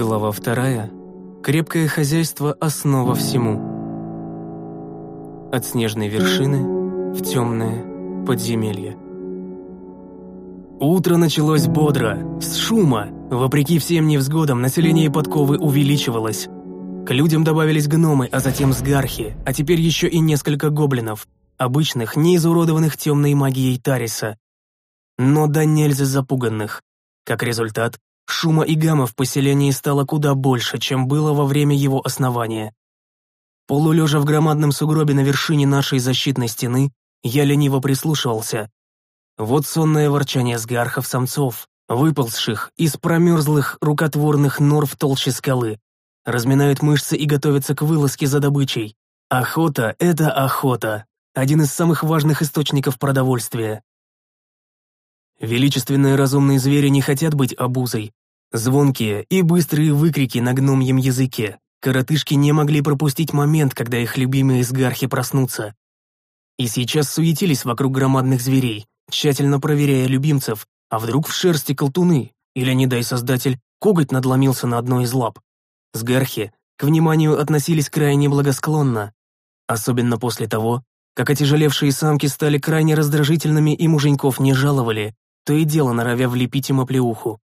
Глава вторая. Крепкое хозяйство – основа всему. От снежной вершины в темное подземелье. Утро началось бодро, с шума. Вопреки всем невзгодам, население подковы увеличивалось. К людям добавились гномы, а затем сгархи, а теперь еще и несколько гоблинов, обычных, не изуродованных темной магией Тариса. Но да нельзя запуганных. Как результат, Шума и гамма в поселении стало куда больше, чем было во время его основания. Полулежа в громадном сугробе на вершине нашей защитной стены, я лениво прислушивался. Вот сонное ворчание сгархов-самцов, выползших из промерзлых рукотворных нор в толще скалы. Разминают мышцы и готовятся к вылазке за добычей. Охота — это охота. Один из самых важных источников продовольствия. Величественные разумные звери не хотят быть обузой, Звонкие и быстрые выкрики на гномьем языке. Коротышки не могли пропустить момент, когда их любимые сгархи проснутся. И сейчас суетились вокруг громадных зверей, тщательно проверяя любимцев, а вдруг в шерсти колтуны, или, не дай создатель, коготь надломился на одной из лап. Сгархи к вниманию относились крайне благосклонно, особенно после того, как отяжелевшие самки стали крайне раздражительными и муженьков не жаловали, то и дело норовя влепить им оплеуху.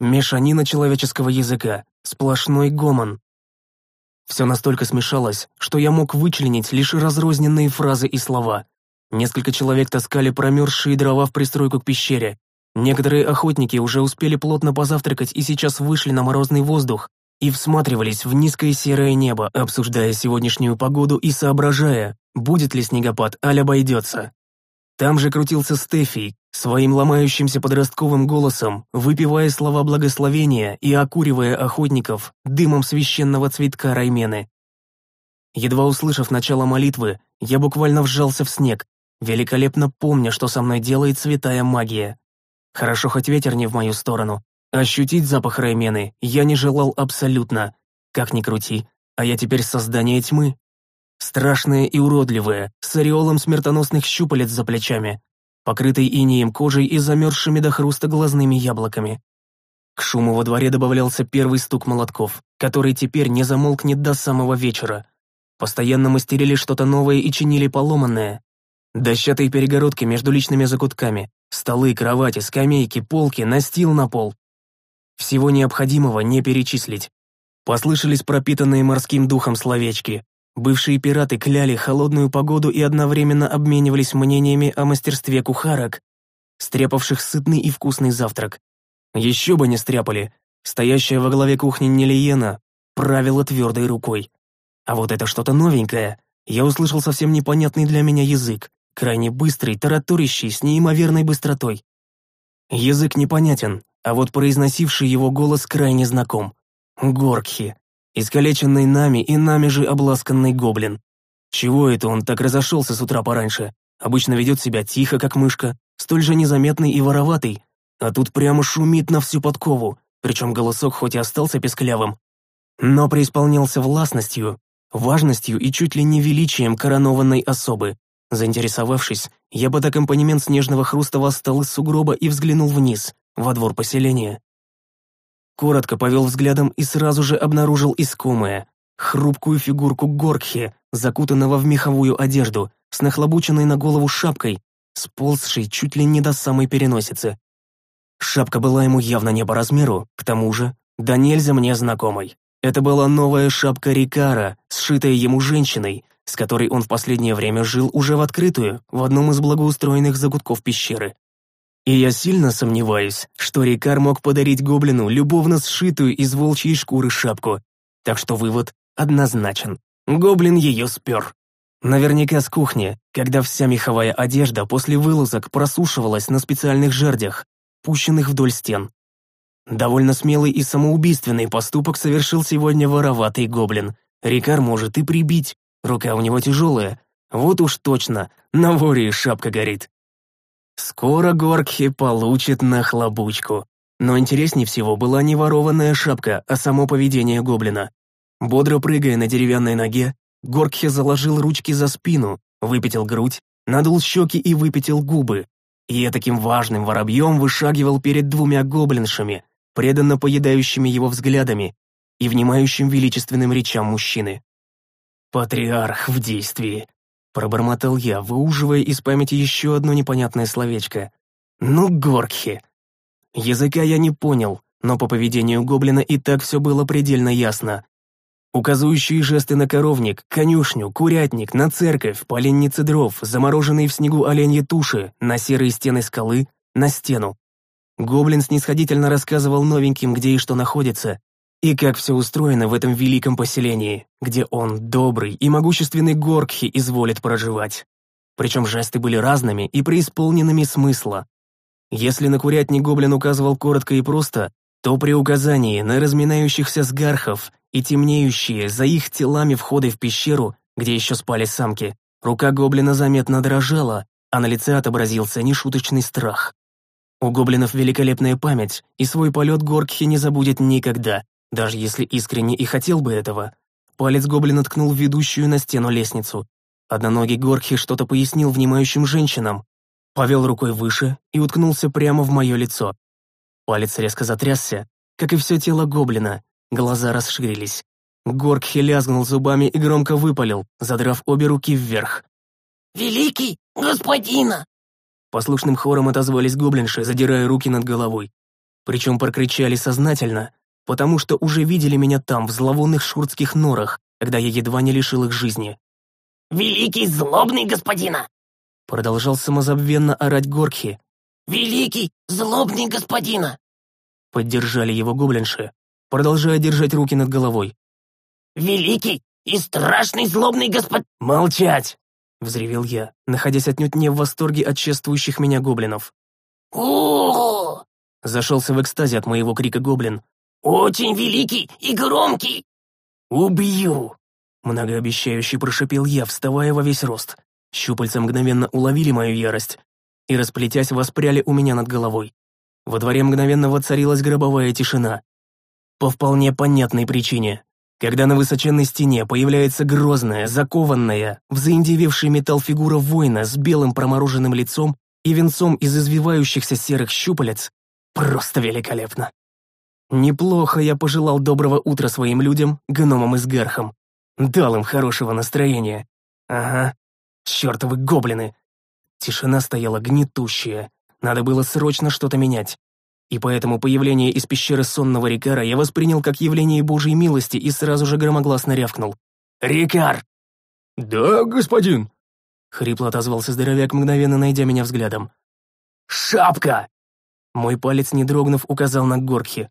Мешанина человеческого языка, сплошной гомон. Все настолько смешалось, что я мог вычленить лишь разрозненные фразы и слова. Несколько человек таскали промерзшие дрова в пристройку к пещере. Некоторые охотники уже успели плотно позавтракать и сейчас вышли на морозный воздух и всматривались в низкое серое небо, обсуждая сегодняшнюю погоду и соображая, будет ли снегопад, аль обойдется. Там же крутился Стефий, своим ломающимся подростковым голосом, выпивая слова благословения и окуривая охотников дымом священного цветка Раймены. Едва услышав начало молитвы, я буквально вжался в снег, великолепно помня, что со мной делает святая магия. Хорошо хоть ветер не в мою сторону. Ощутить запах Раймены я не желал абсолютно. Как ни крути, а я теперь создание тьмы, Страшное и уродливое, с ореолом смертоносных щупалец за плечами, покрытой инеем кожей и замерзшими до хруста глазными яблоками. К шуму во дворе добавлялся первый стук молотков, который теперь не замолкнет до самого вечера. Постоянно мастерили что-то новое и чинили поломанное. Дощатые перегородки между личными закутками, столы, кровати, скамейки, полки, настил на пол. Всего необходимого не перечислить. Послышались пропитанные морским духом словечки, Бывшие пираты кляли холодную погоду и одновременно обменивались мнениями о мастерстве кухарок, стряпавших сытный и вкусный завтрак. Еще бы не стряпали. Стоящая во главе кухни Нелиена правила твердой рукой. А вот это что-то новенькое. Я услышал совсем непонятный для меня язык, крайне быстрый, тараторящий, с неимоверной быстротой. Язык непонятен, а вот произносивший его голос крайне знаком. Горкхи. Искалеченный нами и нами же обласканный гоблин. Чего это он так разошелся с утра пораньше? Обычно ведет себя тихо, как мышка, столь же незаметный и вороватый. А тут прямо шумит на всю подкову, причем голосок хоть и остался песклявым, но преисполнялся властностью, важностью и чуть ли не величием коронованной особы. Заинтересовавшись, я под аккомпанемент снежного хруста восстал из сугроба и взглянул вниз, во двор поселения. Коротко повел взглядом и сразу же обнаружил искомое. Хрупкую фигурку Горкхи, закутанного в меховую одежду, с нахлобученной на голову шапкой, сползшей чуть ли не до самой переносицы. Шапка была ему явно не по размеру, к тому же, да нельзя мне знакомой. Это была новая шапка Рикара, сшитая ему женщиной, с которой он в последнее время жил уже в открытую, в одном из благоустроенных загутков пещеры. И я сильно сомневаюсь, что Рикар мог подарить гоблину любовно сшитую из волчьей шкуры шапку. Так что вывод однозначен. Гоблин ее спер. Наверняка с кухни, когда вся меховая одежда после вылазок просушивалась на специальных жердях, пущенных вдоль стен. Довольно смелый и самоубийственный поступок совершил сегодня вороватый гоблин. Рикар может и прибить, рука у него тяжелая. Вот уж точно, на воре шапка горит. Скоро Горкхи получит нахлобучку. Но интереснее всего была не ворованная шапка, а само поведение гоблина. Бодро прыгая на деревянной ноге, Горкхи заложил ручки за спину, выпятил грудь, надул щеки и выпятил губы. И таким важным воробьем вышагивал перед двумя гоблиншами, преданно поедающими его взглядами и внимающим величественным речам мужчины. «Патриарх в действии», — пробормотал я, выуживая из памяти еще одно непонятное словечко. «Ну, Горкхи!» Языка я не понял, но по поведению гоблина и так все было предельно ясно. Указывающие жесты на коровник, конюшню, курятник, на церковь, поленницы дров, замороженные в снегу оленьи туши, на серые стены скалы, на стену. Гоблин снисходительно рассказывал новеньким, где и что находится, и как все устроено в этом великом поселении, где он, добрый и могущественный Горкхи, изволит проживать. Причем жесты были разными и преисполненными смысла. Если на курятник гоблин указывал коротко и просто, то при указании на разминающихся сгархов и темнеющие за их телами входы в пещеру, где еще спали самки, рука гоблина заметно дрожала, а на лице отобразился нешуточный страх. У гоблинов великолепная память, и свой полет Горкхи не забудет никогда, даже если искренне и хотел бы этого. Палец гоблина ткнул в ведущую на стену лестницу. Одноногий Горкхи что-то пояснил внимающим женщинам, повел рукой выше и уткнулся прямо в мое лицо. Палец резко затрясся, как и все тело гоблина, глаза расширились. Горкхи лязгнул зубами и громко выпалил, задрав обе руки вверх. «Великий господина!» Послушным хором отозвались гоблинши, задирая руки над головой. Причем прокричали сознательно, потому что уже видели меня там, в зловонных шуртских норах, когда я едва не лишил их жизни. «Великий злобный господина!» Продолжал самозабвенно орать Горкхи. «Великий злобный господина!» Поддержали его гоблинши, продолжая держать руки над головой. «Великий и страшный злобный господ...» «Молчать!» — взревел я, находясь отнюдь не в восторге от чествующих меня гоблинов. о Зашелся в экстазе от моего крика гоблин. «Очень великий и громкий!» «Убью!» — многообещающе прошипел я, вставая во весь рост. Щупальца мгновенно уловили мою ярость и, расплетясь, воспряли у меня над головой. Во дворе мгновенно воцарилась гробовая тишина. По вполне понятной причине. Когда на высоченной стене появляется грозная, закованная, в заиндевевший металл фигура воина с белым промороженным лицом и венцом из извивающихся серых щупалец, просто великолепно. Неплохо я пожелал доброго утра своим людям, гномам и сгархам. Дал им хорошего настроения. Ага, чертовы гоблины. Тишина стояла гнетущая, надо было срочно что-то менять и поэтому появление из пещеры сонного Рикара я воспринял как явление Божьей милости и сразу же громогласно рявкнул. «Рикар!» «Да, господин!» — хрипло отозвался здоровяк, мгновенно найдя меня взглядом. «Шапка!» Мой палец, не дрогнув, указал на Горхи.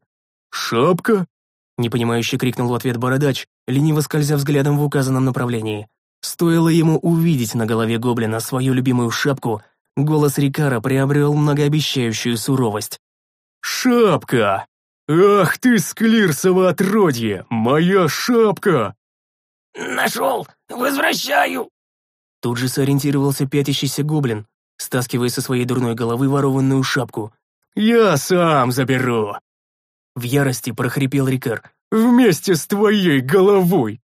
«Шапка?» — непонимающе крикнул в ответ бородач, лениво скользя взглядом в указанном направлении. Стоило ему увидеть на голове гоблина свою любимую шапку, голос Рикара приобрел многообещающую суровость. «Шапка! Ах ты, склирсово отродье! Моя шапка!» «Нашел! Возвращаю!» Тут же сориентировался пятящийся гоблин, стаскивая со своей дурной головы ворованную шапку. «Я сам заберу!» В ярости прохрипел Рикар. «Вместе с твоей головой!»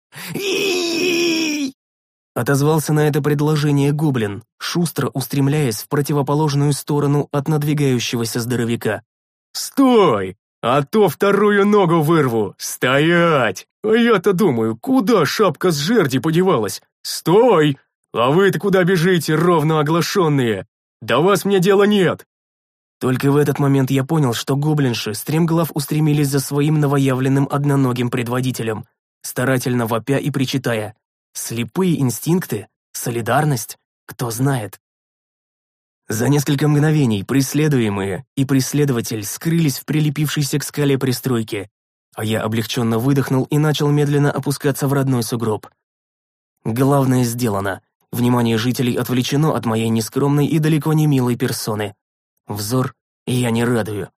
Отозвался на это предложение гоблин, шустро устремляясь в противоположную сторону от надвигающегося здоровяка. «Стой! А то вторую ногу вырву! Стоять! А я-то думаю, куда шапка с жерди подевалась? Стой! А вы-то куда бежите, ровно оглашенные? До вас мне дела нет!» Только в этот момент я понял, что гоблинши стремглав устремились за своим новоявленным одноногим предводителем, старательно вопя и причитая. Слепые инстинкты? Солидарность? Кто знает? За несколько мгновений преследуемые и преследователь скрылись в прилепившейся к скале пристройке, а я облегченно выдохнул и начал медленно опускаться в родной сугроб. Главное сделано. Внимание жителей отвлечено от моей нескромной и далеко не милой персоны. Взор я не радую.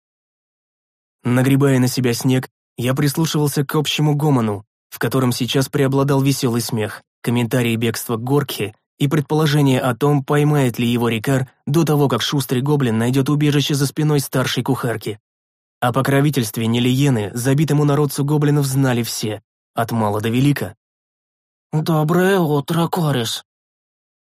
Нагребая на себя снег, я прислушивался к общему гомону, в котором сейчас преобладал веселый смех, комментарии бегства Горкхи и предположение о том, поймает ли его Рикар до того, как шустрый гоблин найдет убежище за спиной старшей кухарки. О покровительстве Нелиены забитому народцу гоблинов знали все, от мала до велика. «Доброе утро, Кореш!»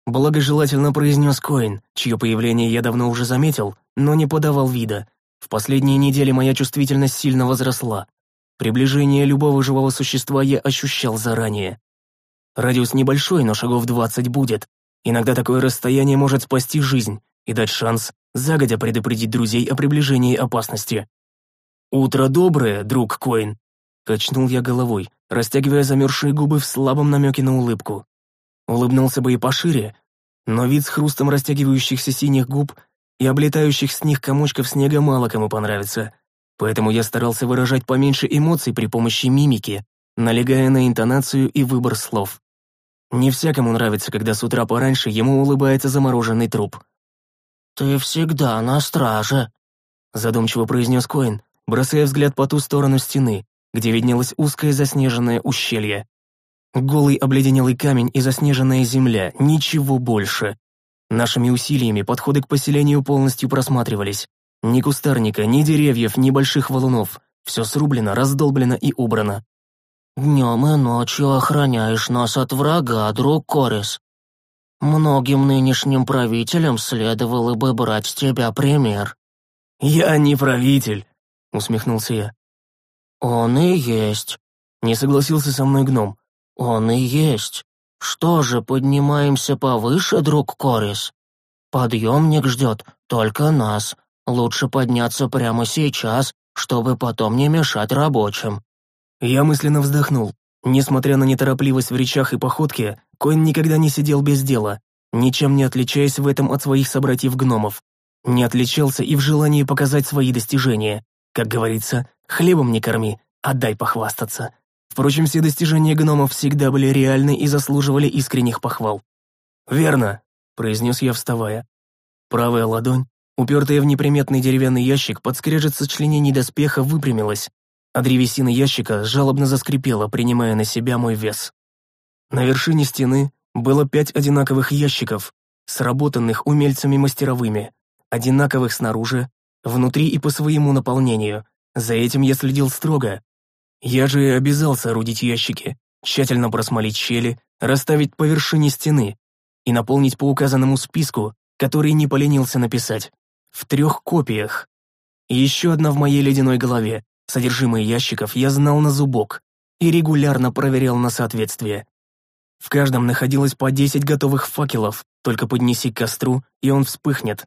Благожелательно произнес Коин, чье появление я давно уже заметил, но не подавал вида, В последние недели моя чувствительность сильно возросла. Приближение любого живого существа я ощущал заранее. Радиус небольшой, но шагов 20 будет. Иногда такое расстояние может спасти жизнь и дать шанс загодя предупредить друзей о приближении опасности. «Утро доброе, друг Коин!» Качнул я головой, растягивая замерзшие губы в слабом намеке на улыбку. Улыбнулся бы и пошире, но вид с хрустом растягивающихся синих губ и облетающих с них комочков снега мало кому понравится, поэтому я старался выражать поменьше эмоций при помощи мимики, налегая на интонацию и выбор слов. Не всякому нравится, когда с утра пораньше ему улыбается замороженный труп. «Ты всегда на страже», — задумчиво произнес Коин, бросая взгляд по ту сторону стены, где виднелось узкое заснеженное ущелье. Голый обледенелый камень и заснеженная земля, ничего больше. Нашими усилиями подходы к поселению полностью просматривались. Ни кустарника, ни деревьев, ни больших валунов. Все срублено, раздолблено и убрано. «Днем и ночью охраняешь нас от врага, друг Корис. Многим нынешним правителям следовало бы брать с тебя пример». «Я не правитель», — усмехнулся я. «Он и есть», — не согласился со мной гном. «Он и есть. Что же, поднимаемся повыше, друг Корис? Подъемник ждет только нас. Лучше подняться прямо сейчас, чтобы потом не мешать рабочим». Я мысленно вздохнул. Несмотря на неторопливость в речах и походке, Коин никогда не сидел без дела, ничем не отличаясь в этом от своих собратьев-гномов. Не отличался и в желании показать свои достижения. Как говорится, хлебом не корми, отдай похвастаться. Впрочем, все достижения гномов всегда были реальны и заслуживали искренних похвал. «Верно», — произнес я, вставая. Правая ладонь, упертая в неприметный деревянный ящик, под скрежет сочленений доспеха выпрямилась, а древесина ящика жалобно заскрипела, принимая на себя мой вес. На вершине стены было пять одинаковых ящиков, сработанных умельцами-мастеровыми, одинаковых снаружи, внутри и по своему наполнению. За этим я следил строго. Я же и обязал соорудить ящики, тщательно просмолить щели, расставить по вершине стены и наполнить по указанному списку, который не поленился написать. В трех копиях. И еще одна в моей ледяной голове, Содержимое ящиков я знал на зубок и регулярно проверял на соответствие. В каждом находилось по 10 готовых факелов, только поднеси к костру, и он вспыхнет.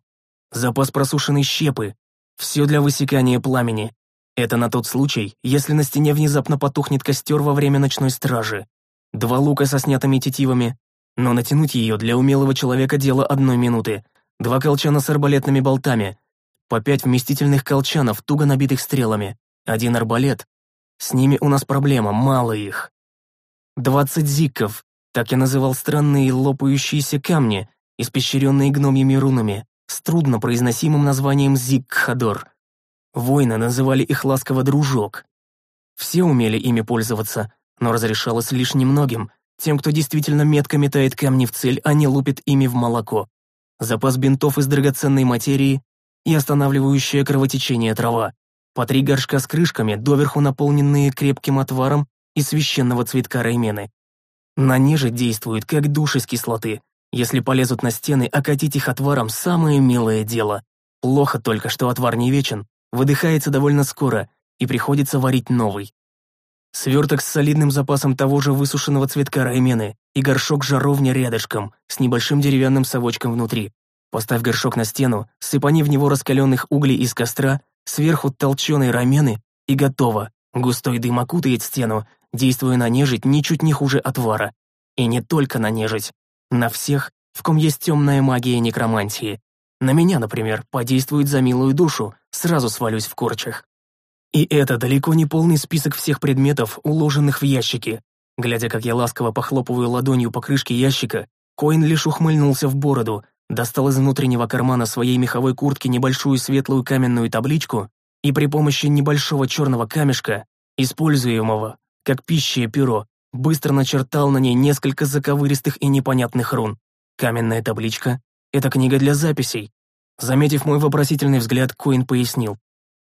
Запас просушенной щепы, все для высекания пламени. Это на тот случай, если на стене внезапно потухнет костер во время ночной стражи. Два лука со снятыми тетивами, но натянуть ее для умелого человека дело одной минуты. Два колчана с арбалетными болтами, по пять вместительных колчанов, туго набитых стрелами, один арбалет. С ними у нас проблема, мало их. Двадцать зикков, так я называл странные лопающиеся камни, испещренные гномьими рунами, с труднопроизносимым названием Зикхадор. Воины называли их ласково «дружок». Все умели ими пользоваться, но разрешалось лишь немногим, тем, кто действительно метко метает камни в цель, а не лупит ими в молоко. Запас бинтов из драгоценной материи и останавливающее кровотечение трава по три горшка с крышками, доверху наполненные крепким отваром из священного цветка раймены. На неже действуют как душ из кислоты. Если полезут на стены, окатить их отваром – самое милое дело. Плохо только, что отвар не вечен, выдыхается довольно скоро, и приходится варить новый. Сверток с солидным запасом того же высушенного цветка раймены и горшок жаровня рядышком с небольшим деревянным совочком внутри. Поставь горшок на стену, сыпани в него раскаленных углей из костра, Сверху толченые рамены и готово. Густой дым окутает стену, действуя на нежить ничуть не хуже отвара. И не только на нежить. На всех, в ком есть темная магия некромантии. На меня, например, подействует за милую душу, сразу свалюсь в корчах. И это далеко не полный список всех предметов, уложенных в ящики. Глядя, как я ласково похлопываю ладонью по крышке ящика, Коин лишь ухмыльнулся в бороду, достал из внутреннего кармана своей меховой куртки небольшую светлую каменную табличку и при помощи небольшого черного камешка, используемого как пища и перо, быстро начертал на ней несколько заковыристых и непонятных рун. Каменная табличка — это книга для записей. Заметив мой вопросительный взгляд, Коин пояснил.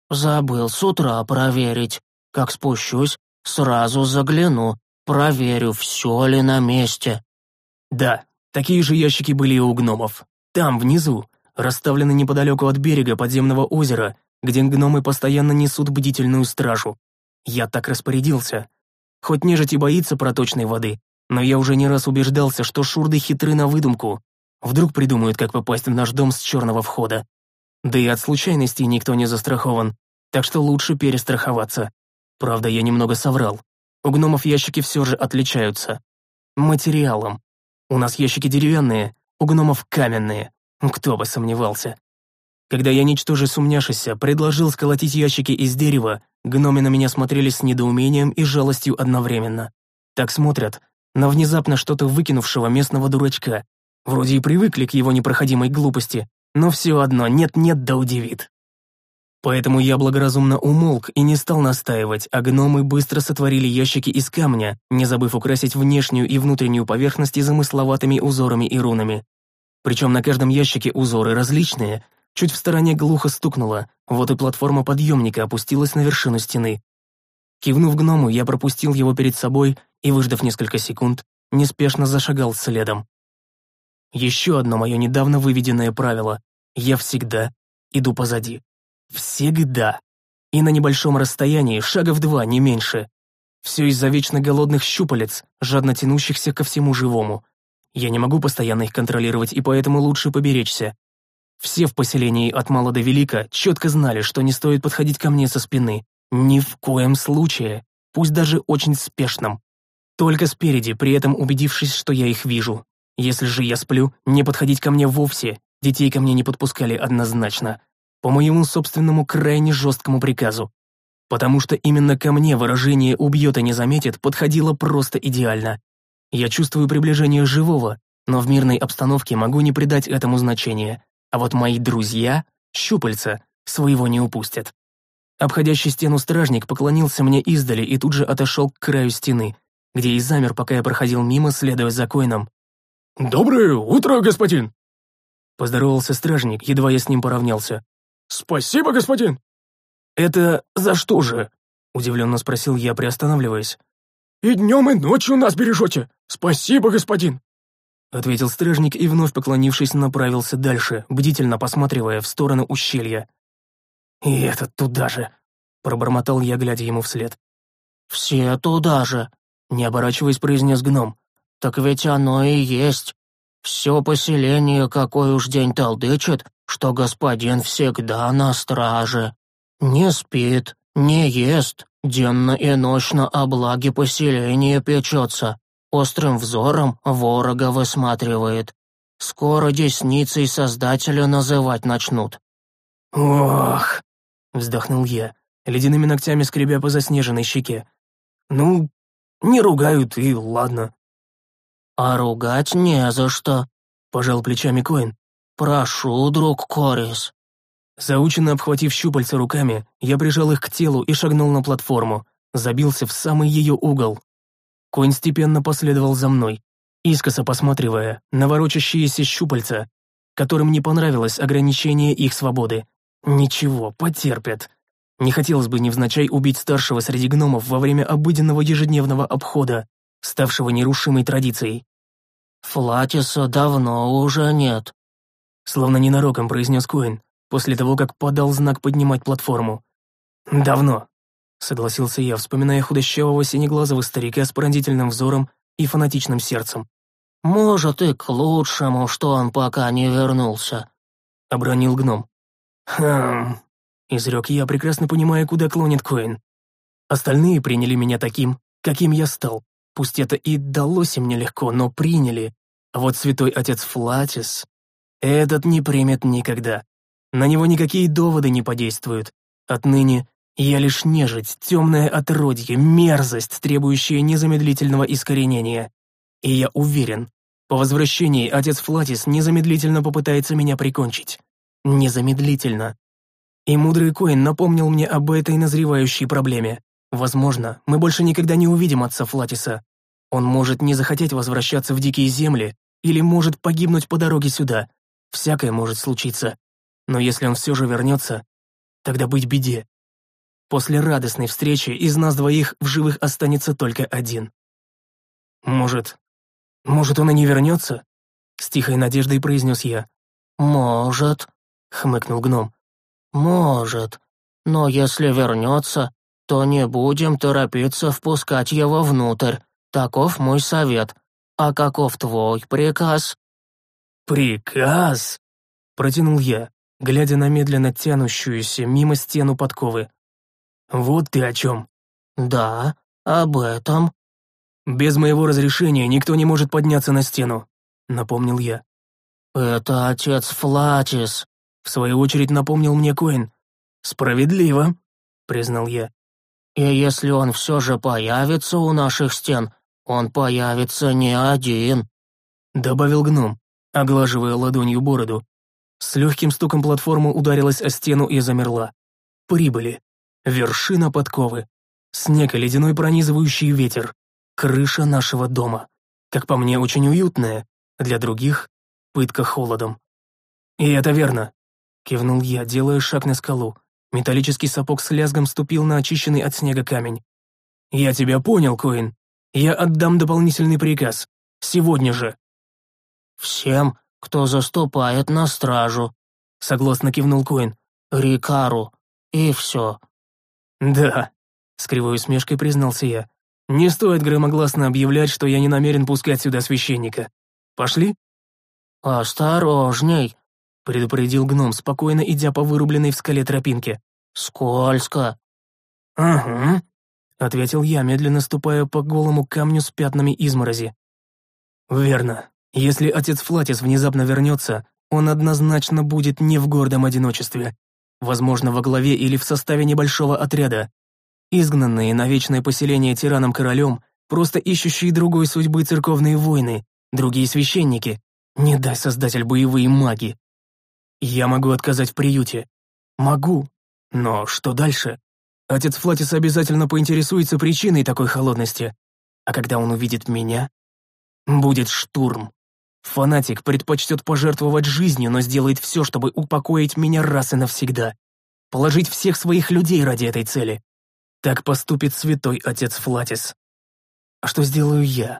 «Забыл с утра проверить. Как спущусь, сразу загляну, проверю, все ли на месте». «Да, Такие же ящики были и у гномов. Там, внизу, расставлены неподалеку от берега подземного озера, где гномы постоянно несут бдительную стражу. Я так распорядился. Хоть нежить и боится проточной воды, но я уже не раз убеждался, что шурды хитры на выдумку. Вдруг придумают, как попасть в наш дом с черного входа. Да и от случайностей никто не застрахован, так что лучше перестраховаться. Правда, я немного соврал. У гномов ящики все же отличаются. Материалом. У нас ящики деревянные, у гномов каменные. Кто бы сомневался. Когда я, ничтоже сумняшися, предложил сколотить ящики из дерева, гноми на меня смотрели с недоумением и жалостью одновременно. Так смотрят на внезапно что-то выкинувшего местного дурачка. Вроде и привыкли к его непроходимой глупости, но все одно нет-нет да удивит. Поэтому я благоразумно умолк и не стал настаивать, а гномы быстро сотворили ящики из камня, не забыв украсить внешнюю и внутреннюю поверхности замысловатыми узорами и рунами. Причем на каждом ящике узоры различные, чуть в стороне глухо стукнуло, вот и платформа подъемника опустилась на вершину стены. Кивнув гному, я пропустил его перед собой и, выждав несколько секунд, неспешно зашагал следом. Еще одно мое недавно выведенное правило — я всегда иду позади. Всегда. И на небольшом расстоянии, шагов два, не меньше. Все из-за вечно голодных щупалец, жадно тянущихся ко всему живому. Я не могу постоянно их контролировать, и поэтому лучше поберечься. Все в поселении от мала до велика четко знали, что не стоит подходить ко мне со спины. Ни в коем случае, пусть даже очень спешном. Только спереди, при этом убедившись, что я их вижу. Если же я сплю, не подходить ко мне вовсе. Детей ко мне не подпускали однозначно по моему собственному крайне жесткому приказу. Потому что именно ко мне выражение «убьет и не заметит» подходило просто идеально. Я чувствую приближение живого, но в мирной обстановке могу не придать этому значения, а вот мои друзья, щупальца, своего не упустят. Обходящий стену стражник поклонился мне издали и тут же отошел к краю стены, где и замер, пока я проходил мимо, следуя за коином. «Доброе утро, господин!» Поздоровался стражник, едва я с ним поравнялся. «Спасибо, господин!» «Это за что же?» — удивленно спросил я, приостанавливаясь. «И днем, и ночью нас бережете! Спасибо, господин!» Ответил стражник и, вновь поклонившись, направился дальше, бдительно посматривая в сторону ущелья. «И этот туда же!» — пробормотал я, глядя ему вслед. «Все туда же!» — не оборачиваясь, произнес гном. «Так ведь оно и есть. Все поселение какой уж день толдычит, что господин всегда на страже. Не спит, не ест, денно и ночно о благе поселения печется, острым взором ворога высматривает. Скоро десницей Создателя называть начнут». «Ох!» — вздохнул я, ледяными ногтями скребя по заснеженной щеке. «Ну, не ругают, и ладно». «А ругать не за что», — пожал плечами Коин. «Прошу, друг Корис». Заученно обхватив щупальца руками, я прижал их к телу и шагнул на платформу, забился в самый ее угол. Конь степенно последовал за мной, искоса посматривая на ворочащиеся щупальца, которым не понравилось ограничение их свободы. Ничего, потерпят. Не хотелось бы невзначай убить старшего среди гномов во время обыденного ежедневного обхода, ставшего нерушимой традицией. «Флатиса давно уже нет», — словно ненароком произнес Коин, после того, как подал знак поднимать платформу. «Давно», — согласился я, вспоминая худощавого синеглазого старика с пронзительным взором и фанатичным сердцем. «Может, и к лучшему, что он пока не вернулся», — обронил гном. «Хм...» — изрек я, прекрасно понимая, куда клонит Коин. Остальные приняли меня таким, каким я стал. Пусть это и далось им нелегко, но приняли. А вот святой отец Флатис... Этот не примет никогда. На него никакие доводы не подействуют. Отныне я лишь нежить, темное отродье, мерзость, требующая незамедлительного искоренения. И я уверен, по возвращении отец Флатис незамедлительно попытается меня прикончить. Незамедлительно. И мудрый Коин напомнил мне об этой назревающей проблеме. Возможно, мы больше никогда не увидим отца Флатиса. Он может не захотеть возвращаться в дикие земли или может погибнуть по дороге сюда. Всякое может случиться. Но если он все же вернется, тогда быть беде. После радостной встречи из нас двоих в живых останется только один. Может, может он и не вернется? С тихой надеждой произнес я. «Может», — хмыкнул гном. «Может, но если вернется, то не будем торопиться впускать его внутрь. Таков мой совет. А каков твой приказ?» «Приказ?» — протянул я, глядя на медленно тянущуюся мимо стену подковы. «Вот ты о чем?» «Да, об этом». «Без моего разрешения никто не может подняться на стену», — напомнил я. «Это отец Флатис», — в свою очередь напомнил мне Коин. «Справедливо», — признал я. «И если он все же появится у наших стен, он появится не один», — добавил гном, оглаживая ладонью бороду. С легким стуком платформа ударилась о стену и замерла. Прибыли. Вершина подковы. Снег и ледяной пронизывающий ветер. Крыша нашего дома. Как по мне, очень уютная. Для других — пытка холодом. «И это верно», — кивнул я, делая шаг на скалу. Металлический сапог с лязгом ступил на очищенный от снега камень. «Я тебя понял, Коин. Я отдам дополнительный приказ. Сегодня же». «Всем, кто заступает на стражу», — согласно кивнул Коин. «Рикару. И все». «Да», — с кривой усмешкой признался я. «Не стоит громогласно объявлять, что я не намерен пускать сюда священника. Пошли?» «Осторожней», — предупредил гном, спокойно идя по вырубленной в скале тропинке. «Скользко». «Ага», — ответил я, медленно ступая по голому камню с пятнами изморози. «Верно. Если отец Флатис внезапно вернется, он однозначно будет не в гордом одиночестве. Возможно, во главе или в составе небольшого отряда. Изгнанные на вечное поселение тираном-королем, просто ищущие другой судьбы церковные войны, другие священники. Не дай создатель боевые маги. Я могу отказать в приюте. Могу. Но что дальше? Отец Флатис обязательно поинтересуется причиной такой холодности. А когда он увидит меня, будет штурм. Фанатик предпочтет пожертвовать жизнью, но сделает все, чтобы упокоить меня раз и навсегда. Положить всех своих людей ради этой цели. Так поступит святой отец Флатис. А что сделаю я?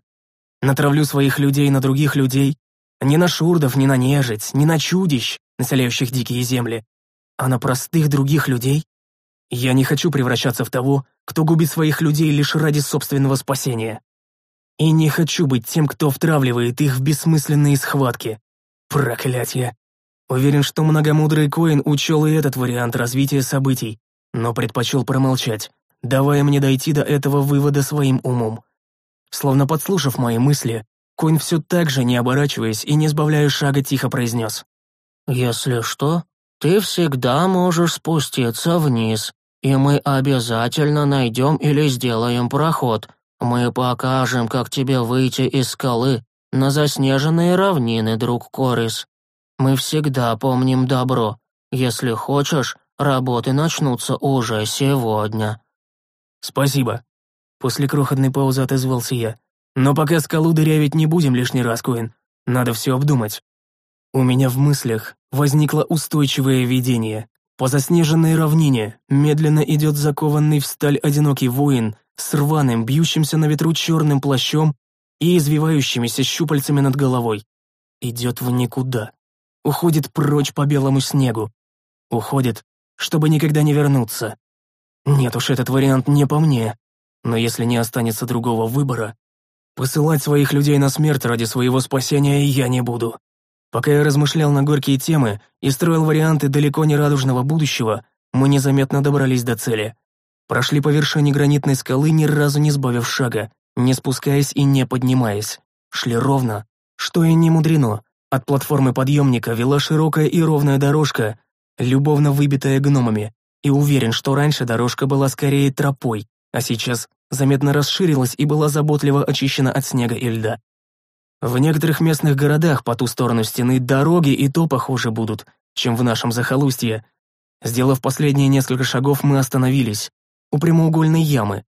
Натравлю своих людей на других людей? Не на шурдов, не на нежить, не на чудищ, населяющих дикие земли, а на простых других людей? Я не хочу превращаться в того, кто губит своих людей лишь ради собственного спасения. И не хочу быть тем, кто втравливает их в бессмысленные схватки. Проклятье. Уверен, что многомудрый Коин учел и этот вариант развития событий, но предпочел промолчать, давая мне дойти до этого вывода своим умом. Словно подслушав мои мысли, Коин все так же, не оборачиваясь и не сбавляя шага, тихо произнес. «Если что, ты всегда можешь спуститься вниз, и мы обязательно найдем или сделаем проход. Мы покажем, как тебе выйти из скалы на заснеженные равнины, друг Корис. Мы всегда помним добро. Если хочешь, работы начнутся уже сегодня». «Спасибо», — после крохотной паузы отозвался я. «Но пока скалу дырявить не будем лишний раз, Куин. Надо все обдумать». У меня в мыслях возникло устойчивое видение. По заснеженной равнине медленно идет закованный в сталь одинокий воин с рваным, бьющимся на ветру черным плащом и извивающимися щупальцами над головой. Идет в никуда. Уходит прочь по белому снегу. Уходит, чтобы никогда не вернуться. Нет уж, этот вариант не по мне. Но если не останется другого выбора, посылать своих людей на смерть ради своего спасения я не буду. Пока я размышлял на горькие темы и строил варианты далеко не радужного будущего, мы незаметно добрались до цели. Прошли по вершине гранитной скалы, ни разу не сбавив шага, не спускаясь и не поднимаясь. Шли ровно, что и не мудрено. От платформы подъемника вела широкая и ровная дорожка, любовно выбитая гномами, и уверен, что раньше дорожка была скорее тропой, а сейчас заметно расширилась и была заботливо очищена от снега и льда. В некоторых местных городах по ту сторону стены дороги и то похуже будут, чем в нашем захолустье. Сделав последние несколько шагов, мы остановились. У прямоугольной ямы,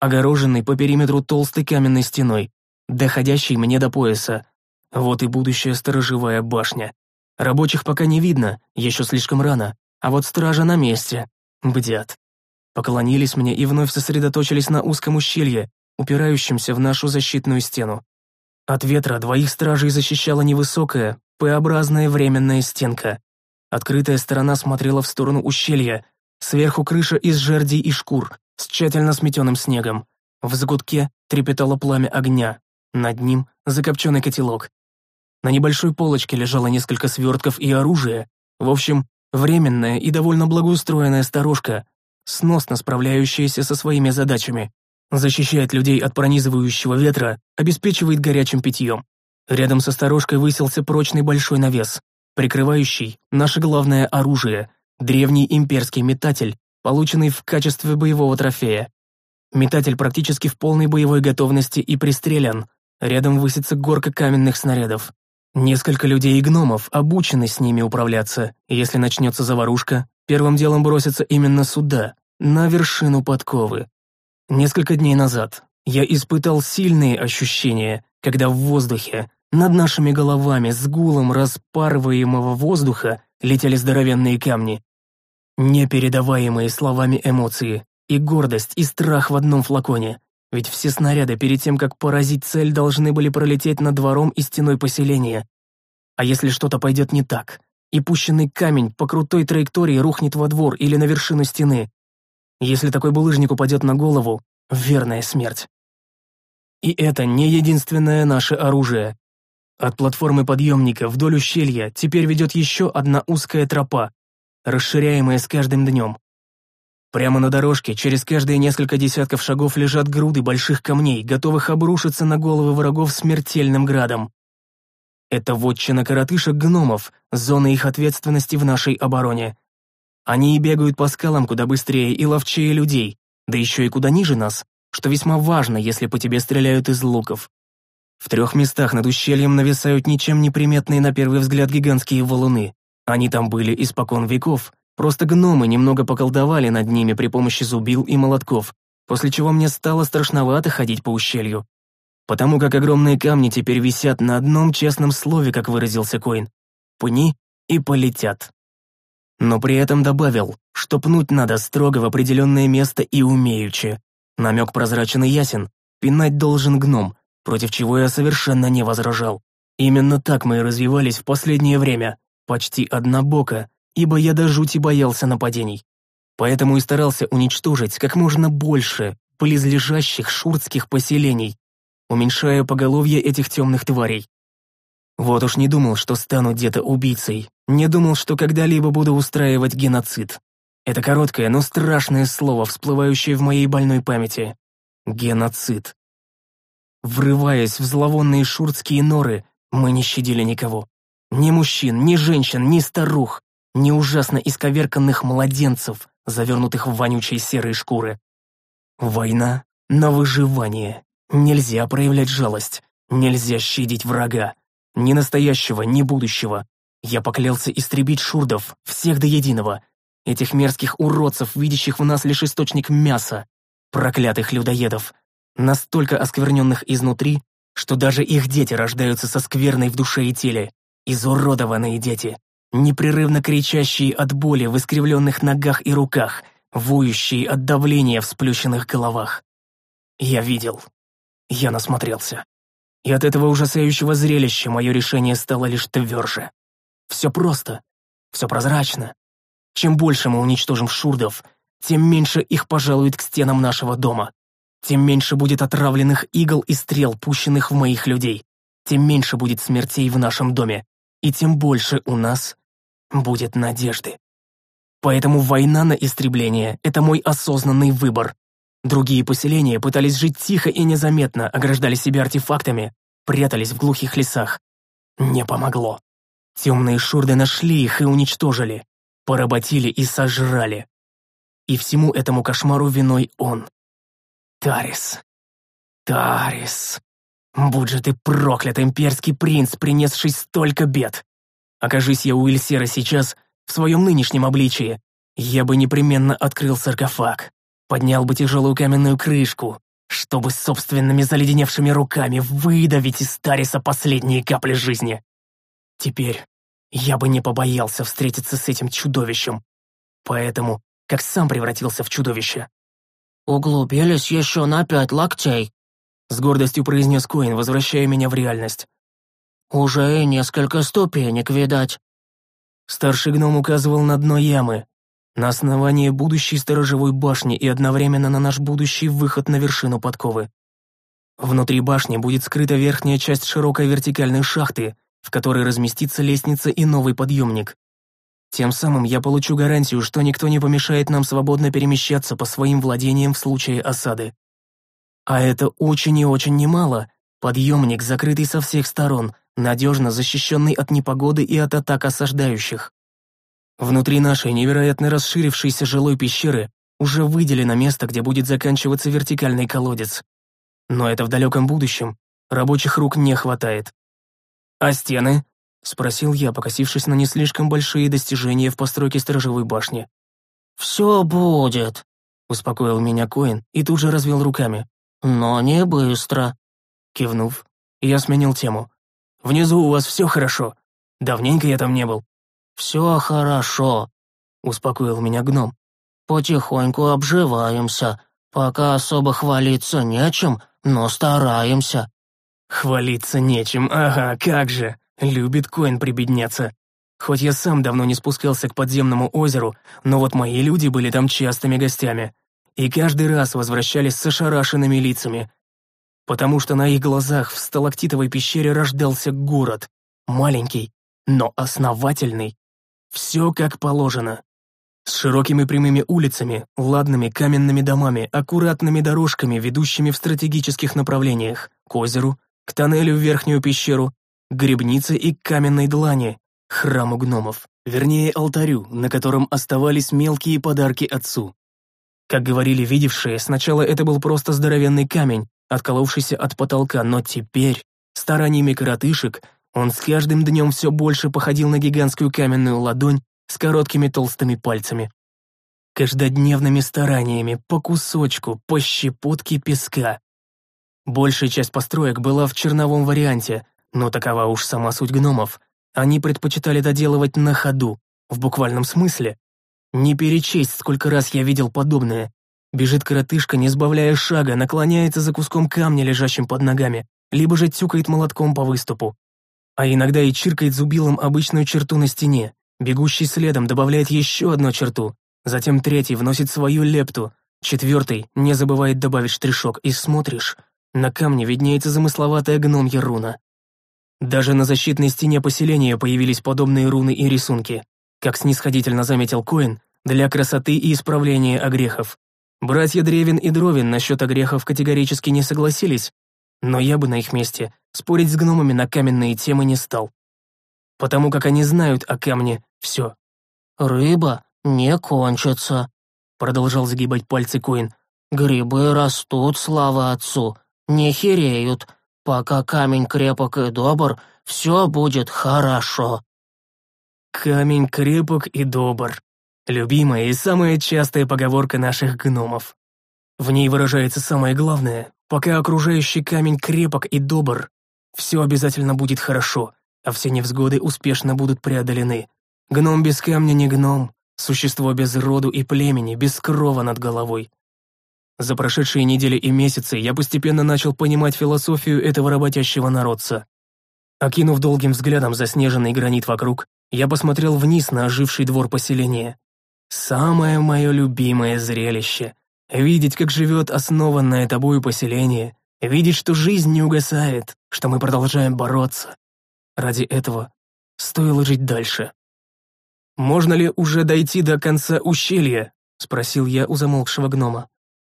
огороженной по периметру толстой каменной стеной, доходящей мне до пояса. Вот и будущая сторожевая башня. Рабочих пока не видно, еще слишком рано, а вот стража на месте. Бдят. Поклонились мне и вновь сосредоточились на узком ущелье, упирающемся в нашу защитную стену. От ветра двоих стражей защищала невысокая, П-образная временная стенка. Открытая сторона смотрела в сторону ущелья, Сверху крыша из жердей и шкур, с тщательно сметенным снегом. В загудке трепетало пламя огня. Над ним закопченный котелок. На небольшой полочке лежало несколько свертков и оружия. В общем, временная и довольно благоустроенная сторожка, сносно справляющаяся со своими задачами. Защищает людей от пронизывающего ветра, обеспечивает горячим питьем. Рядом со сторожкой высился прочный большой навес, прикрывающий наше главное оружие — древний имперский метатель, полученный в качестве боевого трофея. Метатель практически в полной боевой готовности и пристрелян. Рядом высится горка каменных снарядов. Несколько людей и гномов обучены с ними управляться, если начнется заварушка, первым делом бросятся именно сюда, на вершину подковы. Несколько дней назад я испытал сильные ощущения, когда в воздухе, над нашими головами с гулом распарываемого воздуха летели здоровенные камни. Непередаваемые словами эмоции, и гордость, и страх в одном флаконе. Ведь все снаряды перед тем, как поразить цель, должны были пролететь над двором и стеной поселения. А если что-то пойдет не так, и пущенный камень по крутой траектории рухнет во двор или на вершину стены? Если такой булыжник упадет на голову, верная смерть. И это не единственное наше оружие. От платформы подъемника вдоль ущелья теперь ведет еще одна узкая тропа, расширяемая с каждым днем. Прямо на дорожке, через каждые несколько десятков шагов лежат груды больших камней, готовых обрушиться на головы врагов смертельным градом. Это вотчина коротышек-гномов, зона их ответственности в нашей обороне. Они и бегают по скалам куда быстрее и ловчее людей, да еще и куда ниже нас, что весьма важно, если по тебе стреляют из луков. В трех местах над ущельем нависают ничем не приметные на первый взгляд гигантские валуны. Они там были испокон веков, Просто гномы немного поколдовали над ними при помощи зубил и молотков, после чего мне стало страшновато ходить по ущелью. Потому как огромные камни теперь висят на одном честном слове, как выразился Коин. Пни и полетят. Но при этом добавил, что пнуть надо строго в определенное место и умеючи. Намек прозрачен и ясен. Пинать должен гном, против чего я совершенно не возражал. Именно так мы и развивались в последнее время, почти однобоко, ибо я до жути боялся нападений. Поэтому и старался уничтожить как можно больше близлежащих шуртских поселений, уменьшая поголовье этих темных тварей. Вот уж не думал, что стану где-то убийцей, не думал, что когда-либо буду устраивать геноцид. Это короткое, но страшное слово, всплывающее в моей больной памяти. Геноцид. Врываясь в зловонные шуртские норы, мы не щадили никого. Ни мужчин, ни женщин, ни старух не ужасно исковерканных младенцев, завернутых в вонючие серые шкуры. Война на выживание. Нельзя проявлять жалость, нельзя щадить врага. Ни настоящего, ни будущего. Я поклялся истребить шурдов, всех до единого. Этих мерзких уродцев, видящих в нас лишь источник мяса. Проклятых людоедов. Настолько оскверненных изнутри, что даже их дети рождаются со скверной в душе и теле. Изуродованные дети непрерывно кричащие от боли в искривленных ногах и руках, воющие от давления в сплющенных головах. Я видел. Я насмотрелся. И от этого ужасающего зрелища мое решение стало лишь тверже. Все просто, все прозрачно. Чем больше мы уничтожим шурдов, тем меньше их пожалует к стенам нашего дома. Тем меньше будет отравленных игл и стрел, пущенных в моих людей. Тем меньше будет смертей в нашем доме. И тем больше у нас будет надежды. Поэтому война на истребление — это мой осознанный выбор. Другие поселения пытались жить тихо и незаметно, ограждали себя артефактами, прятались в глухих лесах. Не помогло. Темные шурды нашли их и уничтожили, поработили и сожрали. И всему этому кошмару виной он. Тарис. Тарис. Будь же ты проклят, имперский принц, принесший столько бед. Окажись я у Эльсера сейчас, в своем нынешнем обличии, я бы непременно открыл саркофаг, поднял бы тяжелую каменную крышку, чтобы собственными заледеневшими руками выдавить из Тариса последние капли жизни. Теперь я бы не побоялся встретиться с этим чудовищем, поэтому как сам превратился в чудовище. «Углубились еще на пять локтей», — с гордостью произнес Коин, возвращая меня в реальность. «Уже несколько ступенек, видать». Старший гном указывал на дно ямы. на основании будущей сторожевой башни и одновременно на наш будущий выход на вершину подковы. Внутри башни будет скрыта верхняя часть широкой вертикальной шахты, в которой разместится лестница и новый подъемник. Тем самым я получу гарантию, что никто не помешает нам свободно перемещаться по своим владениям в случае осады. А это очень и очень немало. Подъемник, закрытый со всех сторон, надежно защищенный от непогоды и от атак осаждающих. Внутри нашей невероятно расширившейся жилой пещеры уже выделено место, где будет заканчиваться вертикальный колодец. Но это в далеком будущем. Рабочих рук не хватает. «А стены?» — спросил я, покосившись на не слишком большие достижения в постройке сторожевой башни. «Все будет», — успокоил меня Коин и тут же развел руками. «Но не быстро». Кивнув, я сменил тему. «Внизу у вас все хорошо. Давненько я там не был». «Все хорошо», — успокоил меня гном. «Потихоньку обживаемся. Пока особо хвалиться нечем, но стараемся». «Хвалиться нечем, ага, как же. Любит Коин прибедняться. Хоть я сам давно не спускался к подземному озеру, но вот мои люди были там частыми гостями. И каждый раз возвращались с ошарашенными лицами. Потому что на их глазах в сталактитовой пещере рождался город. Маленький, но основательный. Все как положено. С широкими прямыми улицами, ладными каменными домами, аккуратными дорожками, ведущими в стратегических направлениях, к озеру, к тоннелю в верхнюю пещеру, к грибнице и к каменной длани, храму гномов, вернее алтарю, на котором оставались мелкие подарки отцу. Как говорили видевшие, сначала это был просто здоровенный камень, отколовшийся от потолка, но теперь, стараниями коротышек, он с каждым днем все больше походил на гигантскую каменную ладонь с короткими толстыми пальцами. Каждодневными стараниями, по кусочку, по щепотке песка. Большая часть построек была в черновом варианте, но такова уж сама суть гномов. Они предпочитали доделывать на ходу, в буквальном смысле. Не перечесть, сколько раз я видел подобное. Бежит коротышка, не сбавляя шага, наклоняется за куском камня, лежащим под ногами, либо же тюкает молотком по выступу а иногда и чиркает зубилом обычную черту на стене. Бегущий следом добавляет еще одну черту, затем третий вносит свою лепту, четвертый не забывает добавить штришок, и смотришь, на камне виднеется замысловатая гномья руна. Даже на защитной стене поселения появились подобные руны и рисунки. Как снисходительно заметил Коин, для красоты и исправления огрехов. Братья Древин и Дровин насчет огрехов категорически не согласились, но я бы на их месте спорить с гномами на каменные темы не стал. Потому как они знают о камне все. «Рыба не кончится», — продолжал загибать пальцы Коин. «Грибы растут, слава отцу, не хереют. Пока камень крепок и добр, все будет хорошо». «Камень крепок и добр», любимая и самая частая поговорка наших гномов. В ней выражается самое главное, пока окружающий камень крепок и добр, все обязательно будет хорошо, а все невзгоды успешно будут преодолены. Гном без камня не гном, существо без роду и племени, без крова над головой. За прошедшие недели и месяцы я постепенно начал понимать философию этого работящего народца. Окинув долгим взглядом заснеженный гранит вокруг, я посмотрел вниз на оживший двор поселения. Самое мое любимое зрелище — видеть, как живет основанное тобою поселение, видеть, что жизнь не угасает, что мы продолжаем бороться. Ради этого стоило жить дальше. «Можно ли уже дойти до конца ущелья?» — спросил я у замолкшего гнома.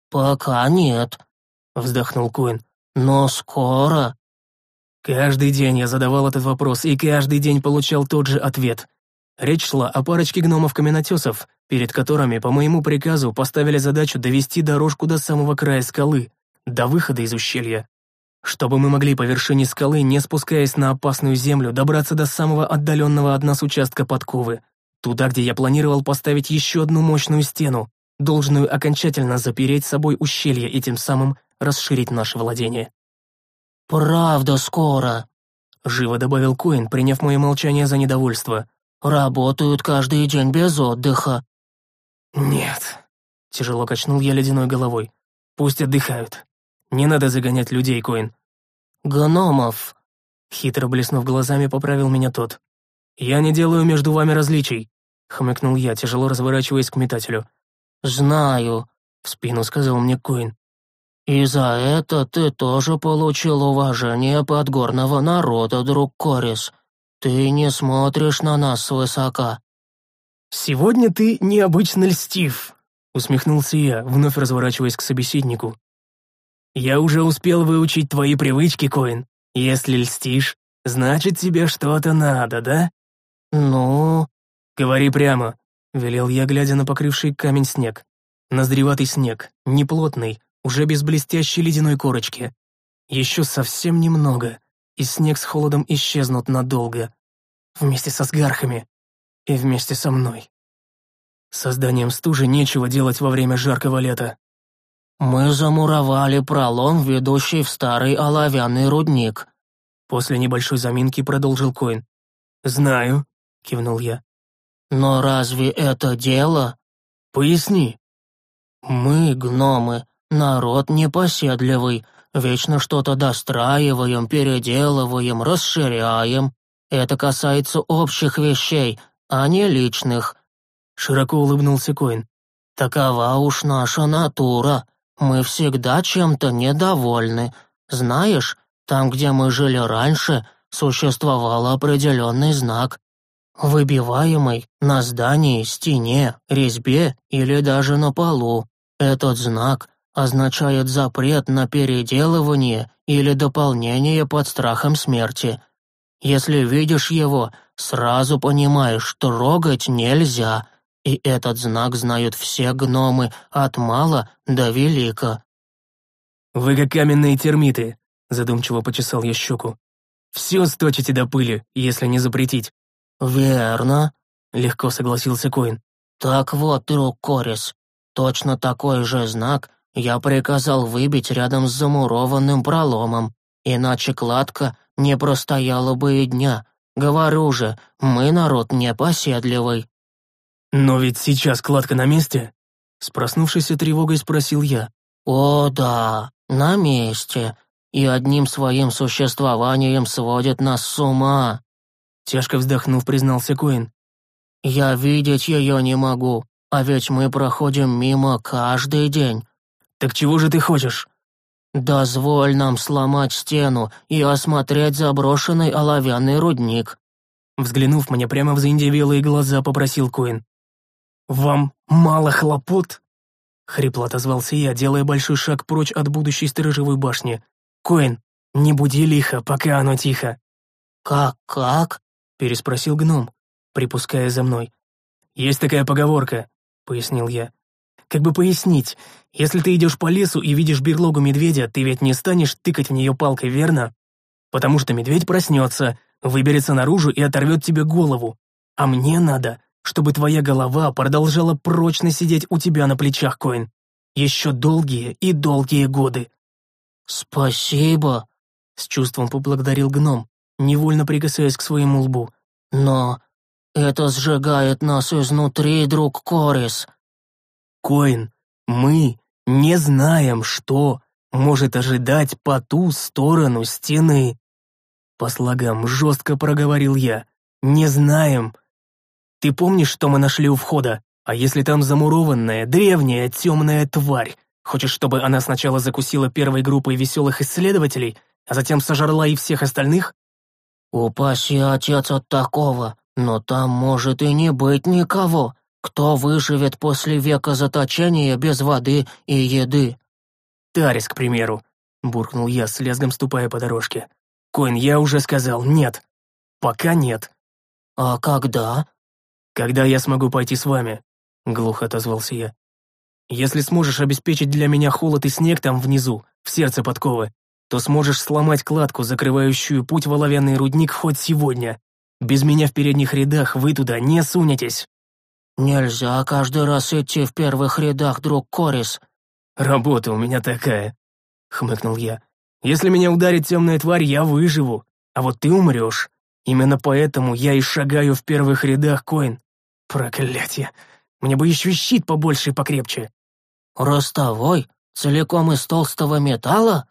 «Пока нет», — вздохнул Куин. «Но скоро...» Каждый день я задавал этот вопрос, и каждый день получал тот же ответ. Речь шла о парочке гномов-каменотесов, перед которыми, по моему приказу, поставили задачу довести дорожку до самого края скалы, до выхода из ущелья. Чтобы мы могли по вершине скалы, не спускаясь на опасную землю, добраться до самого отдаленного от нас участка подковы, туда, где я планировал поставить еще одну мощную стену, должную окончательно запереть собой ущелье и тем самым расширить наше владение. «Правда скоро», — живо добавил Коин, приняв мое молчание за недовольство. «Работают каждый день без отдыха». «Нет», — тяжело качнул я ледяной головой. «Пусть отдыхают. Не надо загонять людей, Коин». «Гномов», — хитро блеснув глазами, поправил меня тот. «Я не делаю между вами различий. — хмыкнул я, тяжело разворачиваясь к метателю. «Знаю», — в спину сказал мне Коин. «И за это ты тоже получил уважение подгорного народа, друг Корис. Ты не смотришь на нас свысока». «Сегодня ты необычно льстив», — усмехнулся я, вновь разворачиваясь к собеседнику. «Я уже успел выучить твои привычки, Коин. Если льстишь, значит, тебе что-то надо, да?» «Ну...» «Говори прямо», — велел я, глядя на покрывший камень снег. Ноздреватый снег, неплотный, уже без блестящей ледяной корочки. Еще совсем немного, и снег с холодом исчезнут надолго. Вместе со сгархами и вместе со мной. Созданием стужи нечего делать во время жаркого лета. «Мы замуровали пролом, ведущий в старый оловянный рудник», после небольшой заминки продолжил Коин. «Знаю», — кивнул я. «Но разве это дело?» «Поясни». «Мы, гномы, народ непоседливый, вечно что-то достраиваем, переделываем, расширяем. Это касается общих вещей, а не личных. Широко улыбнулся Коин. «Такова уж наша натура. Мы всегда чем-то недовольны. Знаешь, там, где мы жили раньше, существовал определенный знак. Выбиваемый на здании, стене, резьбе или даже на полу. Этот знак означает запрет на переделывание или дополнение под страхом смерти. Если видишь его, сразу понимаешь, трогать нельзя, и этот знак знают все гномы, от мала до велика». «Вы как каменные термиты», — задумчиво почесал я щеку. «Все сточите до пыли, если не запретить». «Верно», — легко согласился Коин. «Так вот, друг Корис, точно такой же знак я приказал выбить рядом с замурованным проломом, иначе кладка не простояла бы и дня. Говорю же, мы народ непоседливый». «Но ведь сейчас кладка на месте?» С тревогой спросил я. «О, да, на месте. И одним своим существованием сводит нас с ума». Тяжко вздохнув, признался Коин. «Я видеть ее не могу, а ведь мы проходим мимо каждый день». «Так чего же ты хочешь?» «Дозволь нам сломать стену и осмотреть заброшенный оловянный рудник». Взглянув мне прямо в заиндевелые глаза, попросил Коин. «Вам мало хлопот?» Хрипло отозвался я, делая большой шаг прочь от будущей сторожевой башни. «Коин, не буди лихо, пока оно тихо». «Как-как?» — переспросил гном, припуская за мной. «Есть такая поговорка», — пояснил я. «Как бы пояснить, если ты идешь по лесу и видишь берлогу медведя, ты ведь не станешь тыкать в нее палкой, верно? Потому что медведь проснется, выберется наружу и оторвет тебе голову. А мне надо, чтобы твоя голова продолжала прочно сидеть у тебя на плечах, Коин. Еще долгие и долгие годы». «Спасибо», — с чувством поблагодарил гном, невольно прикасаясь к своему лбу. «Но это сжигает нас изнутри, друг Корис». «Коин, мы не знаем, что может ожидать по ту сторону стены». По слогам жестко проговорил я. «Не знаем, ты помнишь, что мы нашли у входа? А если там замурованная, древняя, темная тварь? Хочешь, чтобы она сначала закусила первой группой веселых исследователей, а затем сожрала и всех остальных? Упаси отец от такого, но там может и не быть никого. Кто выживет после века заточения без воды и еды? Тарис, к примеру, буркнул я, с лязгом ступая по дорожке. Коин, я уже сказал, нет. Пока нет. А когда? «Когда я смогу пойти с вами?» — глухо отозвался я. «Если сможешь обеспечить для меня холод и снег там внизу, в сердце подковы, то сможешь сломать кладку, закрывающую путь в оловянный рудник хоть сегодня. Без меня в передних рядах вы туда не сунетесь». «Нельзя каждый раз идти в первых рядах, друг Корис». «Работа у меня такая», — хмыкнул я. «Если меня ударит темная тварь, я выживу, а вот ты умрешь. Именно поэтому я и шагаю в первых рядах, Коин. Проклятье. Мне бы еще щит побольше и покрепче. «Ростовой? Целиком из толстого металла?»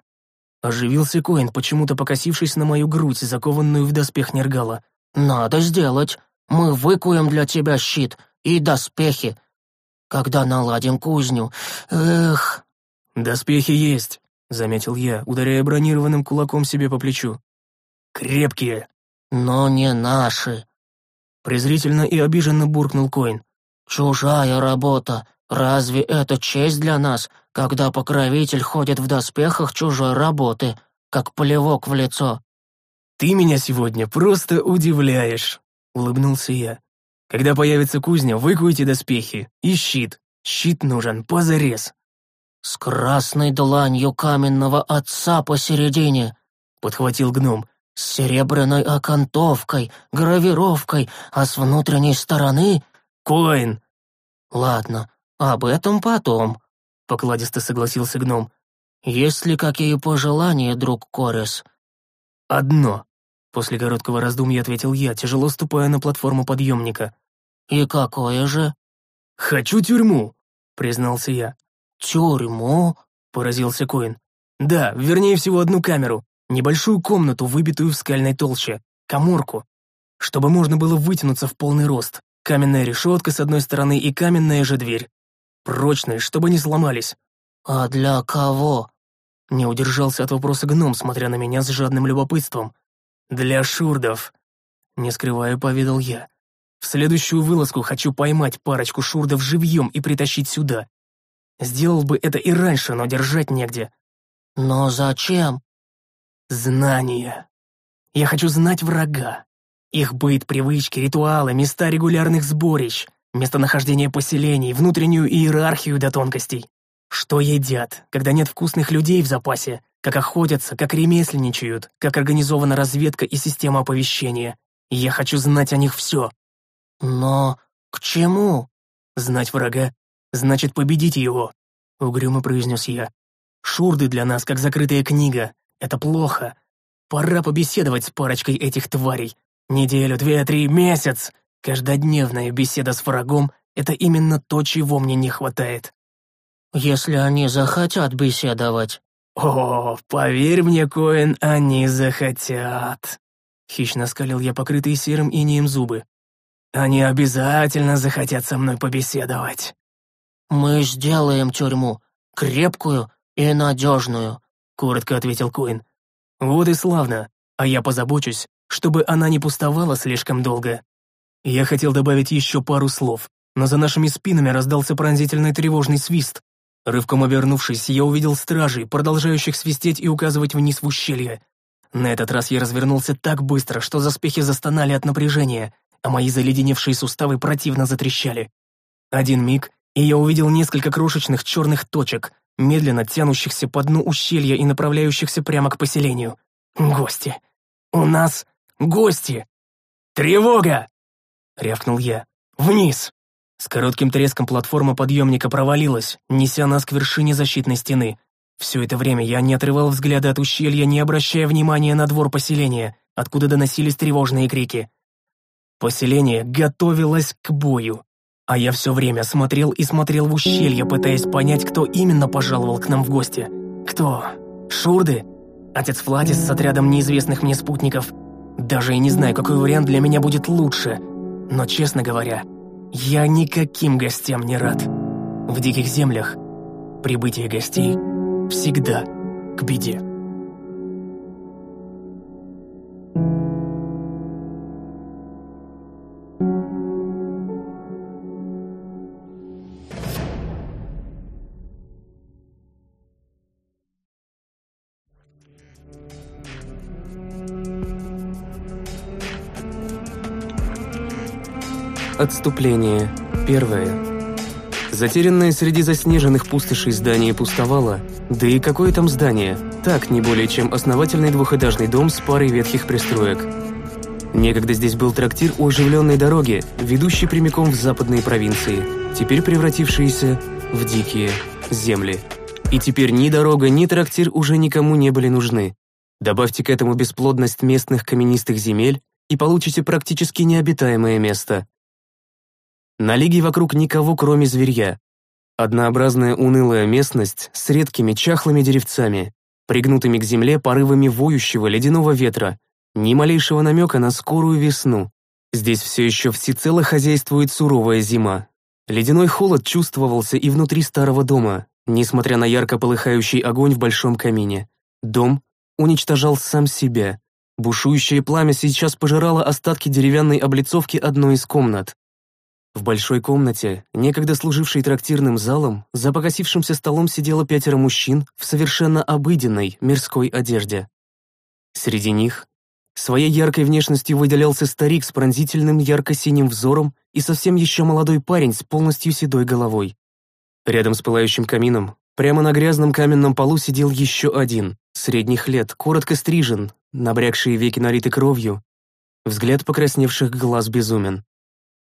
Оживился Коин, почему-то покосившись на мою грудь, закованную в доспех Нергала. «Надо сделать. Мы выкуем для тебя щит. и доспехи. Когда наладим кузню, эх...» «Доспехи есть», — заметил я, ударяя бронированным кулаком себе по плечу. «Крепкие». «Но не наши», — презрительно и обиженно буркнул Коин. «Чужая работа. Разве это честь для нас, когда покровитель ходит в доспехах чужой работы, как плевок в лицо?» «Ты меня сегодня просто удивляешь», — улыбнулся я. «Когда появится кузня, выкуйте доспехи и щит. Щит нужен позарез». «С красной дланью каменного отца посередине», — подхватил гном, «с серебряной окантовкой, гравировкой, а с внутренней стороны...» «Коин!» «Ладно, об этом потом», — покладисто согласился гном. «Есть ли какие пожелания, друг Корес?» «Одно», — после короткого раздумья ответил я, тяжело ступая на платформу подъемника. «И какое же?» «Хочу тюрьму», — признался я. «Тюрьму?» — поразился Коин. «Да, вернее всего одну камеру, небольшую комнату, выбитую в скальной толще, коморку, чтобы можно было вытянуться в полный рост. Каменная решетка с одной стороны и каменная же дверь. Прочные, чтобы не сломались». «А для кого?» Не удержался от вопроса гном, смотря на меня с жадным любопытством. «Для шурдов», — не скрывая, поведал я. «В следующую вылазку хочу поймать парочку шурдов живьем и притащить сюда. Сделал бы это и раньше, но держать негде». «Но зачем?» «Знания. Я хочу знать врага. Их быт, привычки, ритуалы, места регулярных сборищ, местонахождение поселений, внутреннюю иерархию до тонкостей. Что едят, когда нет вкусных людей в запасе, как охотятся, как ремесленничают, как организована разведка и система оповещения. Я хочу знать о них все. Но к чему? Знать врага значит победить его, угрюмо произнес я. Шурды для нас как закрытая книга. Это плохо. Пора побеседовать с парочкой этих тварей. Неделю, две, три, месяц. Каждодневная беседа с врагом — это именно то, чего мне не хватает. Если они захотят беседовать. О, поверь мне, Коэн, они захотят. Хищно скалил я покрытые серым инеем зубы. Они обязательно захотят со мной побеседовать. Мы сделаем тюрьму, крепкую и надежную, коротко ответил Коэн. Вот и славно, а я позабочусь, чтобы она не пустовала слишком долго. Я хотел добавить еще пару слов, но за нашими спинами раздался пронзительный тревожный свист, Рывком обернувшись, я увидел стражей, продолжающих свистеть и указывать вниз в ущелье. На этот раз я развернулся так быстро, что заспехи застонали от напряжения, а мои заледеневшие суставы противно затрещали. Один миг, и я увидел несколько крошечных черных точек, медленно тянущихся по дну ущелья и направляющихся прямо к поселению. «Гости! У нас гости! Тревога!» — рявкнул я. «Вниз!» С коротким треском платформа подъемника провалилась, неся нас к вершине защитной стены. Все это время я не отрывал взгляда от ущелья, не обращая внимания на двор поселения, откуда доносились тревожные крики. Поселение готовилось к бою, а я все время смотрел и смотрел в ущелье, пытаясь понять, кто именно пожаловал к нам в гости. Кто? Шурды? Отец Владис с отрядом неизвестных мне спутников? Даже и не знаю, какой вариант для меня будет лучше. Но, честно говоря, я никаким гостям не рад. В диких землях прибытие гостей всегда к беде. Отступление. Первое. Затерянное среди заснеженных пустошей здание пустовало, да и какое там здание, так не более чем основательный двухэтажный дом с парой ветхих пристроек. Некогда здесь был трактир у оживленной дороги, ведущий прямиком в западные провинции, теперь превратившиеся в дикие земли. И теперь ни дорога, ни трактир уже никому не были нужны. Добавьте к этому бесплодность местных каменистых земель, и получите практически необитаемое место. На лиге вокруг никого, кроме зверья. Однообразная унылая местность с редкими чахлыми деревцами, пригнутыми к земле порывами воющего ледяного ветра, ни малейшего намека на скорую весну. Здесь все еще всецело хозяйствует суровая зима. Ледяной холод чувствовался и внутри старого дома, несмотря на ярко полыхающий огонь в большом камине. Дом уничтожал сам себя. Бушующее пламя сейчас пожирало остатки деревянной облицовки одной из комнат. В большой комнате, некогда служившей трактирным залом, за покосившимся столом сидело пятеро мужчин в совершенно обыденной мирской одежде. Среди них своей яркой внешностью выделялся старик с пронзительным ярко-синим взором и совсем еще молодой парень с полностью седой головой. Рядом с пылающим камином, прямо на грязном каменном полу сидел еще один, средних лет, коротко стрижен, набрякшие веки налиты кровью, взгляд покрасневших глаз безумен.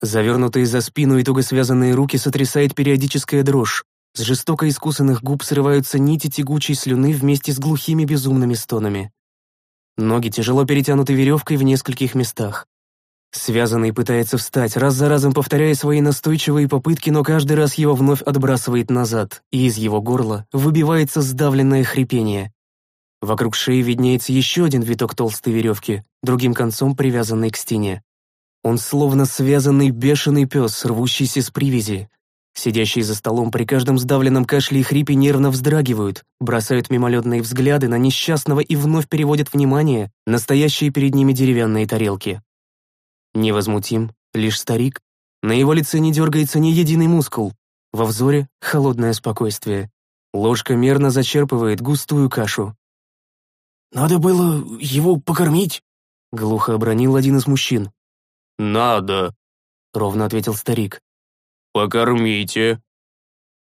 Завернутые за спину и туго связанные руки сотрясает периодическая дрожь. С жестоко искусанных губ срываются нити тягучей слюны вместе с глухими безумными стонами. Ноги тяжело перетянуты веревкой в нескольких местах. Связанный пытается встать, раз за разом повторяя свои настойчивые попытки, но каждый раз его вновь отбрасывает назад, и из его горла выбивается сдавленное хрипение. Вокруг шеи виднеется еще один виток толстой веревки, другим концом привязанный к стене. Он словно связанный бешеный пес, рвущийся с привязи. Сидящие за столом при каждом сдавленном кашле и хрипе нервно вздрагивают, бросают мимолетные взгляды на несчастного и вновь переводят внимание на стоящие перед ними деревянные тарелки. Невозмутим, лишь старик. На его лице не дергается ни единый мускул. Во взоре холодное спокойствие. Ложка мерно зачерпывает густую кашу. «Надо было его покормить», — глухо обронил один из мужчин. «Надо», — ровно ответил старик. «Покормите».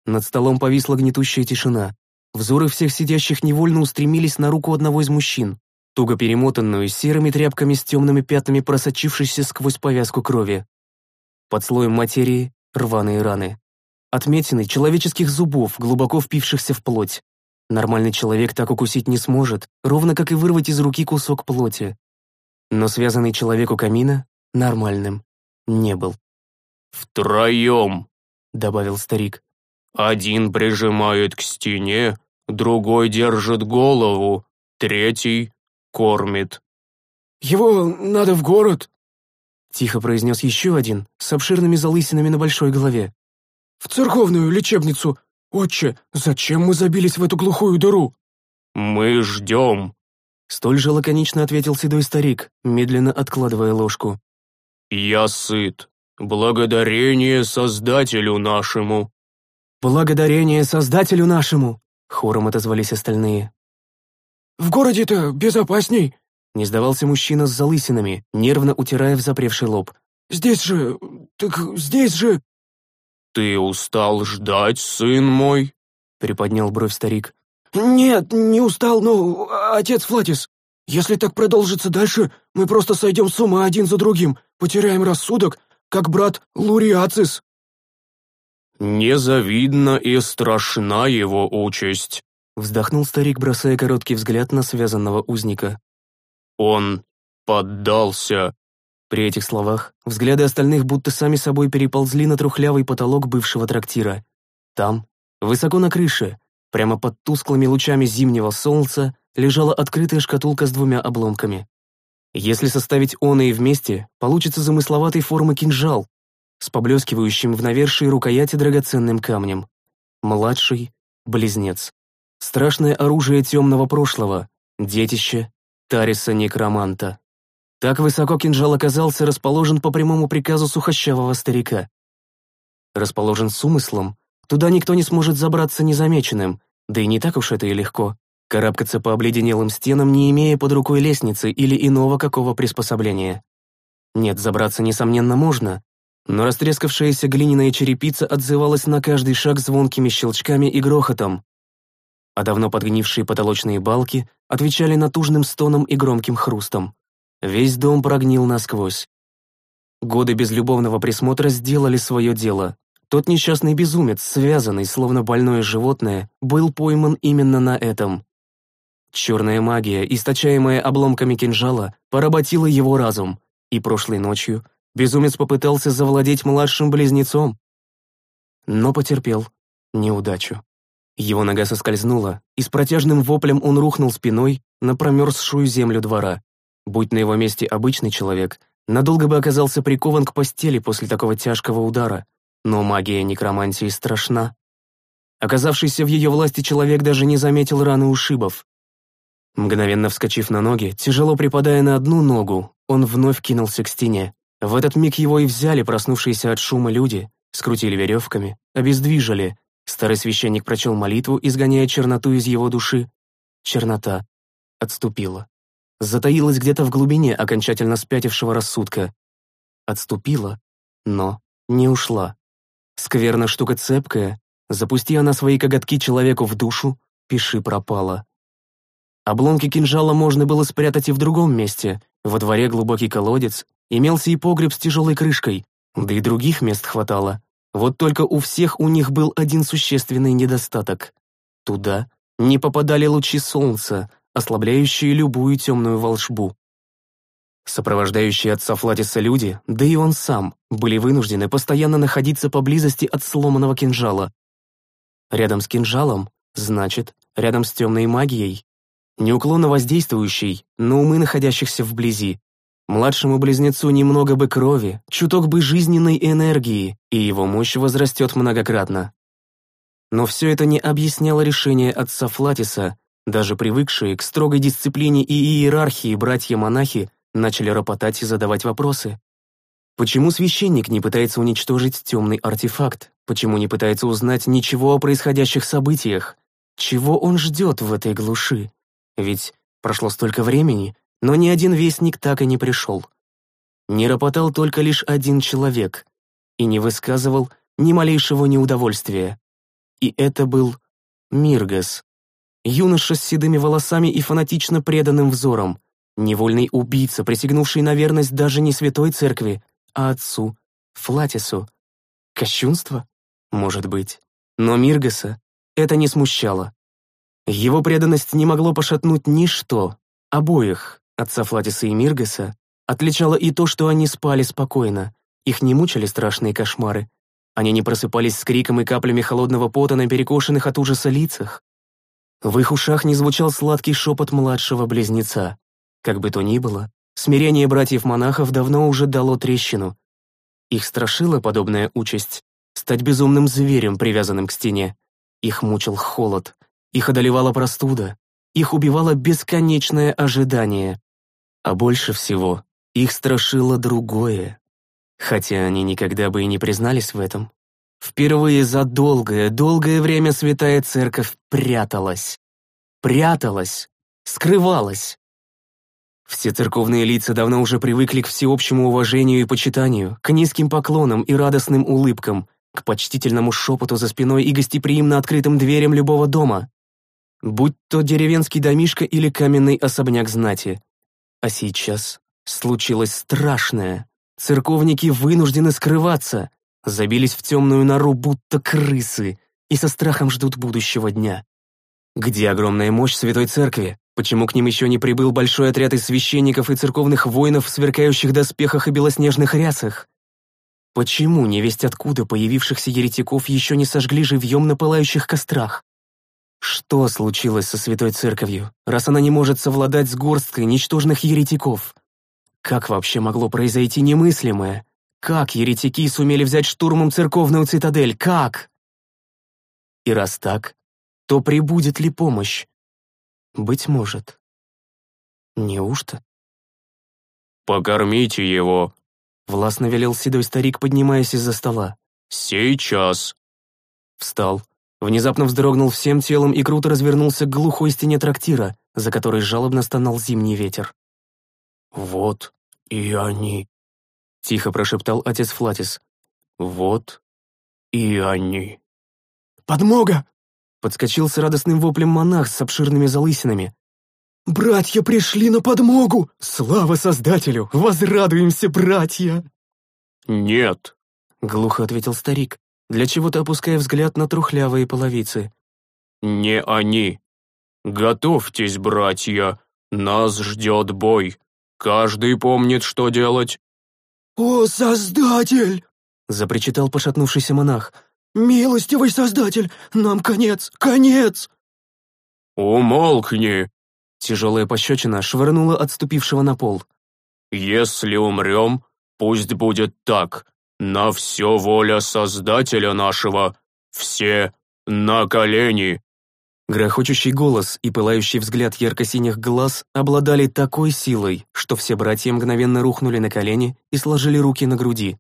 Над столом повисла гнетущая тишина. Взоры всех сидящих невольно устремились на руку одного из мужчин, туго перемотанную серыми тряпками с темными пятнами, просочившейся сквозь повязку крови. Под слоем материи рваные раны. Отметины человеческих зубов, глубоко впившихся в плоть. Нормальный человек так укусить не сможет, ровно как и вырвать из руки кусок плоти. Но связанный человек у камина нормальным не был. «Втроем», — добавил старик. «Один прижимает к стене, другой держит голову, третий кормит». «Его надо в город», — тихо произнес еще один, с обширными залысинами на большой голове. «В церковную лечебницу. Отче, зачем мы забились в эту глухую дыру?» «Мы ждем», — столь же лаконично ответил седой старик, медленно откладывая ложку. «Я сыт. Благодарение Создателю нашему». «Благодарение Создателю нашему!» — хором отозвались остальные. «В городе-то безопасней!» — не сдавался мужчина с залысинами, нервно утирая в запревший лоб. «Здесь же... так здесь же...» «Ты устал ждать, сын мой?» — приподнял бровь старик. «Нет, не устал, но... отец Флатис, если так продолжится дальше, мы просто сойдем с ума один за другим, потеряем рассудок, как брат Луриацис». «Незавидна и страшна его участь», — вздохнул старик, бросая короткий взгляд на связанного узника. «Он поддался». При этих словах взгляды остальных будто сами собой переползли на трухлявый потолок бывшего трактира. Там, высоко на крыше, прямо под тусклыми лучами зимнего солнца, лежала открытая шкатулка с двумя обломками. Если составить он и вместе, получится замысловатой формы кинжал с поблескивающим в навершии рукояти драгоценным камнем. Младший — близнец. Страшное оружие темного прошлого, детище Тариса-некроманта. Так высоко кинжал оказался расположен по прямому приказу сухощавого старика. Расположен с умыслом, туда никто не сможет забраться незамеченным, да и не так уж это и легко. Карабкаться по обледенелым стенам, не имея под рукой лестницы или иного какого приспособления. Нет, забраться, несомненно, можно, но растрескавшаяся глиняная черепица отзывалась на каждый шаг звонкими щелчками и грохотом, а давно подгнившие потолочные балки отвечали натужным стоном и громким хрустом. Весь дом прогнил насквозь. Годы безлюбовного присмотра сделали свое дело. Тот несчастный безумец, связанный, словно больное животное, был пойман именно на этом. Черная магия, источаемая обломками кинжала, поработила его разум, и прошлой ночью безумец попытался завладеть младшим близнецом, но потерпел неудачу. Его нога соскользнула, и с протяжным воплем он рухнул спиной на промерзшую землю двора. Будь на его месте обычный человек, Надолго бы оказался прикован к постели после такого тяжкого удара, но магия некромантии страшна. Оказавшийся в ее власти человек даже не заметил раны ушибов. Мгновенно вскочив на ноги, тяжело припадая на одну ногу, он вновь кинулся к стене. В этот миг его и взяли проснувшиеся от шума люди, скрутили веревками, обездвижили. Старый священник прочел молитву, изгоняя черноту из его души. Чернота отступила. Затаилась где-то в глубине окончательно спятившего рассудка. Отступила, но не ушла. Скверна штука цепкая, запусти она свои коготки человеку в душу, пиши пропала. Обломки кинжала можно было спрятать и в другом месте. Во дворе глубокий колодец, имелся и погреб с тяжелой крышкой, да и других мест хватало. Вот только у всех у них был один существенный недостаток. Туда не попадали лучи солнца, ослабляющие любую темную волшбу. Сопровождающие отца Флатиса люди, да и он сам, были вынуждены постоянно находиться поблизости от сломанного кинжала. Рядом с кинжалом, значит, рядом с темной магией, неуклонно воздействующей на умы находящихся вблизи. Младшему близнецу немного бы крови, чуток бы жизненной энергии, и его мощь возрастет многократно. Но все это не объясняло решение отца Флатиса, даже привыкшие к строгой дисциплине и иерархии братья-монахи начали ропотать и задавать вопросы. Почему священник не пытается уничтожить темный артефакт? Почему не пытается узнать ничего о происходящих событиях? Чего он ждет в этой глуши? Ведь прошло столько времени, но ни один вестник так и не пришел. Не ропотал только лишь один человек и не высказывал ни малейшего неудовольствия. И это был Миргас, юноша с седыми волосами и фанатично преданным взором, невольный убийца, присягнувший на верность даже не святой церкви, а отцу, Флатису. Кощунство? Может быть. Но Миргаса это не смущало. Его преданность не могло пошатнуть ничто. Обоих, отца Флатиса и Миргаса, отличало и то, что они спали спокойно, их не мучили страшные кошмары. Они не просыпались с криком и каплями холодного пота на перекошенных от ужаса лицах. В их ушах не звучал сладкий шепот младшего близнеца. Как бы то ни было, смирение братьев-монахов давно уже дало трещину. Их страшила подобная участь — стать безумным зверем, привязанным к стене. Их мучил холод, их одолевала простуда, их убивало бесконечное ожидание. А больше всего их страшило другое. Хотя они никогда бы и не признались в этом. Впервые за долгое, долгое время Святая Церковь пряталась. Пряталась, скрывалась. Все церковные лица давно уже привыкли к всеобщему уважению и почитанию, к низким поклонам и радостным улыбкам, к почтительному шепоту за спиной и гостеприимно открытым дверям любого дома будь то деревенский домишко или каменный особняк знати. А сейчас случилось страшное. Церковники вынуждены скрываться, забились в темную нору, будто крысы, и со страхом ждут будущего дня. Где огромная мощь Святой Церкви? Почему к ним еще не прибыл большой отряд из священников и церковных воинов в сверкающих доспехах и белоснежных рясах? Почему невесть откуда появившихся еретиков еще не сожгли живьем на пылающих кострах? Что случилось со Святой Церковью, раз она не может совладать с горсткой ничтожных еретиков? Как вообще могло произойти немыслимое? Как еретики сумели взять штурмом церковную цитадель? Как? И раз так, то прибудет ли помощь? Быть может. Неужто? «Покормите его», — властно велел седой старик, поднимаясь из-за стола. «Сейчас». Встал, Внезапно вздрогнул всем телом и круто развернулся к глухой стене трактира, за которой жалобно стонал зимний ветер. «Вот и они», — тихо прошептал отец Флатис. «Вот и они». «Подмога!» — подскочил с радостным воплем монах с обширными залысинами. «Братья пришли на подмогу! Слава Создателю! Возрадуемся, братья!» «Нет!» — глухо ответил старик для чего-то опуская взгляд на трухлявые половицы. «Не они. Готовьтесь, братья, нас ждет бой. Каждый помнит, что делать». «О, Создатель!» — запричитал пошатнувшийся монах. «Милостивый Создатель, нам конец, конец!» «Умолкни!» Тяжелая пощечина швырнула отступившего на пол. Если умрем, пусть будет так. На все воля Создателя нашего. Все на колени!» Грохочущий голос и пылающий взгляд ярко-синих глаз обладали такой силой, что все братья мгновенно рухнули на колени и сложили руки на груди.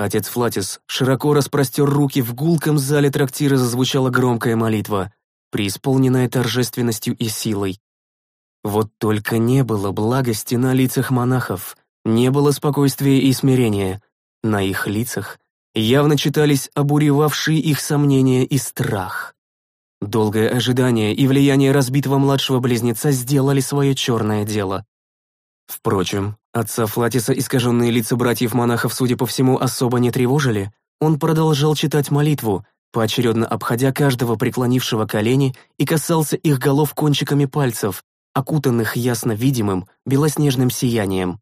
Отец Флатис широко распростер руки в гулком зале трактира зазвучала громкая молитва, преисполненная торжественностью и силой. Вот только не было благости на лицах монахов, не было спокойствия и смирения. На их лицах явно читались обуревавшие их сомнения и страх. Долгое ожидание и влияние разбитого младшего близнеца сделали свое черное дело. Впрочем, отца Флатиса искаженные лица братьев-монахов, судя по всему, особо не тревожили. Он продолжал читать молитву, поочередно обходя каждого преклонившего колени и касался их голов кончиками пальцев, окутанных ясно видимым белоснежным сиянием.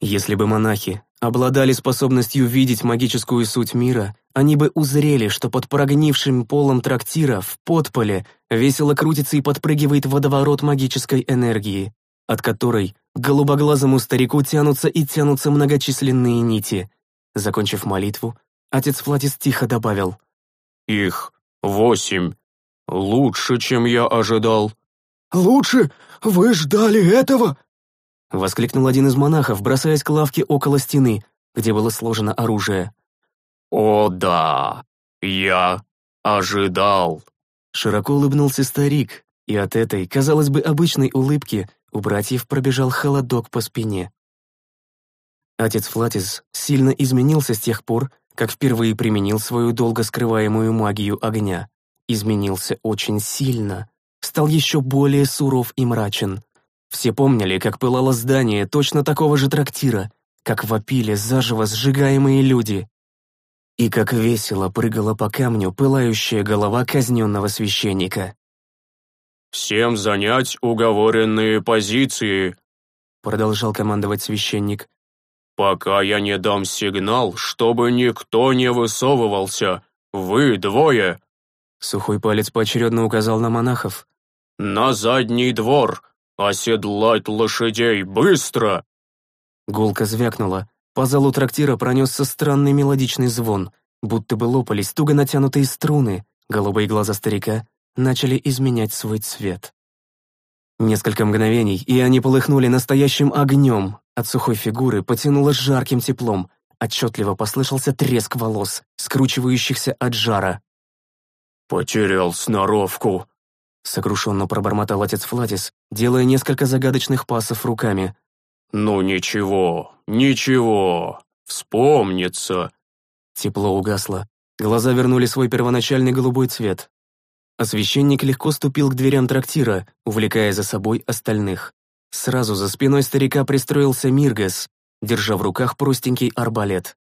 Если бы монахи обладали способностью видеть магическую суть мира, они бы узрели, что под прогнившим полом трактира в подполе весело крутится и подпрыгивает водоворот магической энергии, от которой к голубоглазому старику тянутся и тянутся многочисленные нити. Закончив молитву, отец Флатис тихо добавил. «Их восемь. Лучше, чем я ожидал». «Лучше? Вы ждали этого?» Воскликнул один из монахов, бросаясь к лавке около стены, где было сложено оружие. «О да, я ожидал!» Широко улыбнулся старик, и от этой, казалось бы, обычной улыбки у братьев пробежал холодок по спине. Отец Флатис сильно изменился с тех пор, как впервые применил свою долго скрываемую магию огня. Изменился очень сильно, стал еще более суров и мрачен. Все помнили, как пылало здание точно такого же трактира, как вопили заживо сжигаемые люди, и как весело прыгала по камню пылающая голова казненного священника. «Всем занять уговоренные позиции», продолжал командовать священник. «Пока я не дам сигнал, чтобы никто не высовывался. Вы двое!» Сухой палец поочередно указал на монахов. «На задний двор! «Оседлать лошадей! Быстро!» Гулко звякнула. По залу трактира пронесся странный мелодичный звон, будто бы лопались туго натянутые струны, голубые глаза старика начали изменять свой цвет. Несколько мгновений, и они полыхнули настоящим огнем. От сухой фигуры потянуло жарким теплом. Отчетливо послышался треск волос, скручивающихся от жара. «Потерял сноровку», Сокрушенно пробормотал отец Флатис, делая несколько загадочных пасов руками. «Ну ничего, ничего, вспомнится». Тепло угасло. Глаза вернули свой первоначальный голубой цвет. А священник легко ступил к дверям трактира, увлекая за собой остальных. Сразу за спиной старика пристроился Миргас, держа в руках простенький арбалет.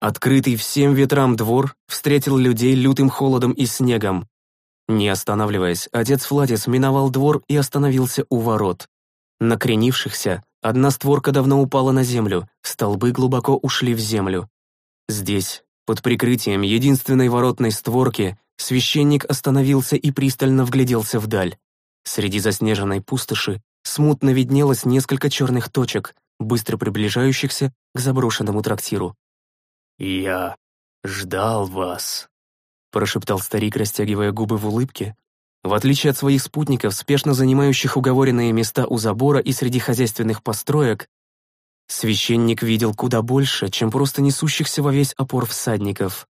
Открытый всем ветрам двор встретил людей лютым холодом и снегом, не останавливаясь, отец Флатис миновал двор и остановился у ворот. Накренившихся, одна створка давно упала на землю, столбы глубоко ушли в землю. Здесь, под прикрытием единственной воротной створки, священник остановился и пристально вгляделся вдаль. Среди заснеженной пустоши смутно виднелось несколько черных точек, быстро приближающихся к заброшенному трактиру. «Я ждал вас», прошептал старик, растягивая губы в улыбке. В отличие от своих спутников, спешно занимающих уговоренные места у забора и среди хозяйственных построек, священник видел куда больше, чем просто несущихся во весь опор всадников.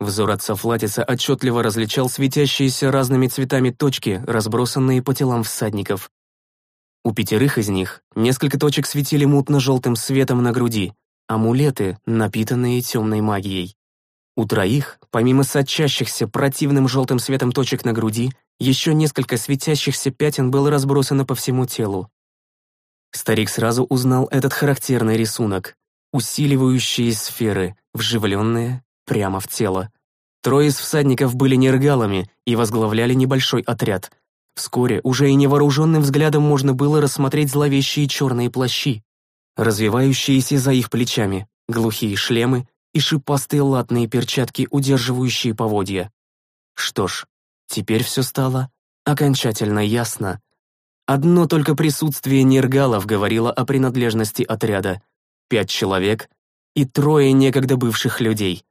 Взор отца Флатиса отчетливо различал светящиеся разными цветами точки, разбросанные по телам всадников. У пятерых из них несколько точек светили мутно-желтым светом на груди, амулеты, напитанные темной магией. У троих, помимо сочащихся противным желтым светом точек на груди, еще несколько светящихся пятен было разбросано по всему телу. Старик сразу узнал этот характерный рисунок. Усиливающие сферы, вживленные прямо в тело. Трое из всадников были нергалами и возглавляли небольшой отряд. Вскоре уже и невооруженным взглядом можно было рассмотреть зловещие черные плащи, развивающиеся за их плечами, глухие шлемы и шипастые латные перчатки, удерживающие поводья. Что ж, теперь все стало окончательно ясно. Одно только присутствие нергалов говорило о принадлежности отряда. Пять человек и трое некогда бывших людей.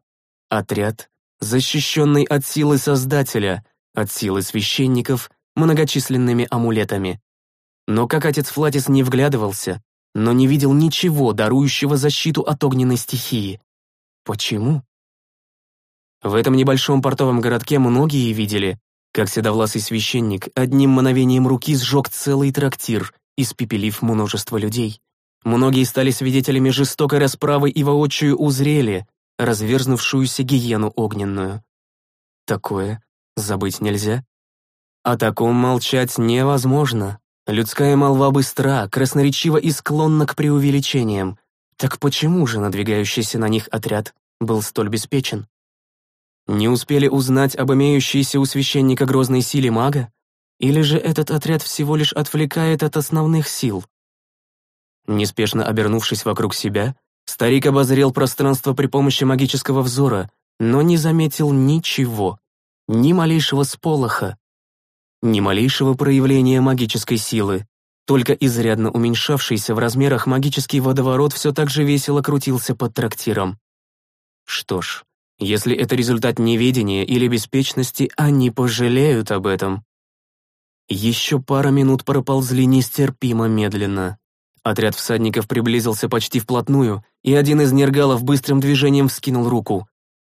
Отряд, защищенный от силы Создателя, от силы священников, многочисленными амулетами. Но как отец Флатис не вглядывался, но не видел ничего, дарующего защиту от огненной стихии. Почему? В этом небольшом портовом городке многие видели, как седовласый священник одним мановением руки сжег целый трактир, испепелив множество людей. Многие стали свидетелями жестокой расправы и воочию узрели разверзнувшуюся гиену огненную. Такое забыть нельзя. О таком молчать невозможно. Людская молва быстра, красноречива и склонна к преувеличениям. Так почему же надвигающийся на них отряд был столь беспечен? Не успели узнать об имеющейся у священника грозной силе мага? Или же этот отряд всего лишь отвлекает от основных сил? Неспешно обернувшись вокруг себя, старик обозрел пространство при помощи магического взора, но не заметил ничего, ни малейшего сполоха, ни малейшего проявления магической силы. Только изрядно уменьшавшийся в размерах магический водоворот все так же весело крутился под трактиром. Что ж, если это результат неведения или беспечности, они пожалеют об этом. Еще пара минут проползли нестерпимо медленно. Отряд всадников приблизился почти вплотную, и один из нергалов быстрым движением вскинул руку.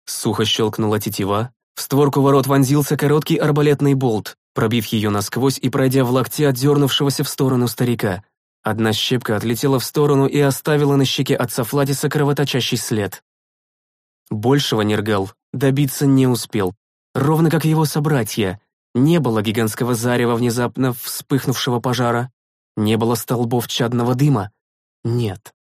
Сухо щелкнула тетива, в створку ворот вонзился короткий арбалетный болт, пробив ее насквозь и пройдя в локте отдернувшегося в сторону старика. Одна щепка отлетела в сторону и оставила на щеке отца Флатиса кровоточащий след. Большего Нергал добиться не успел, ровно как его собратья. Не было гигантского зарева внезапно вспыхнувшего пожара, не было столбов чадного дыма. Нет.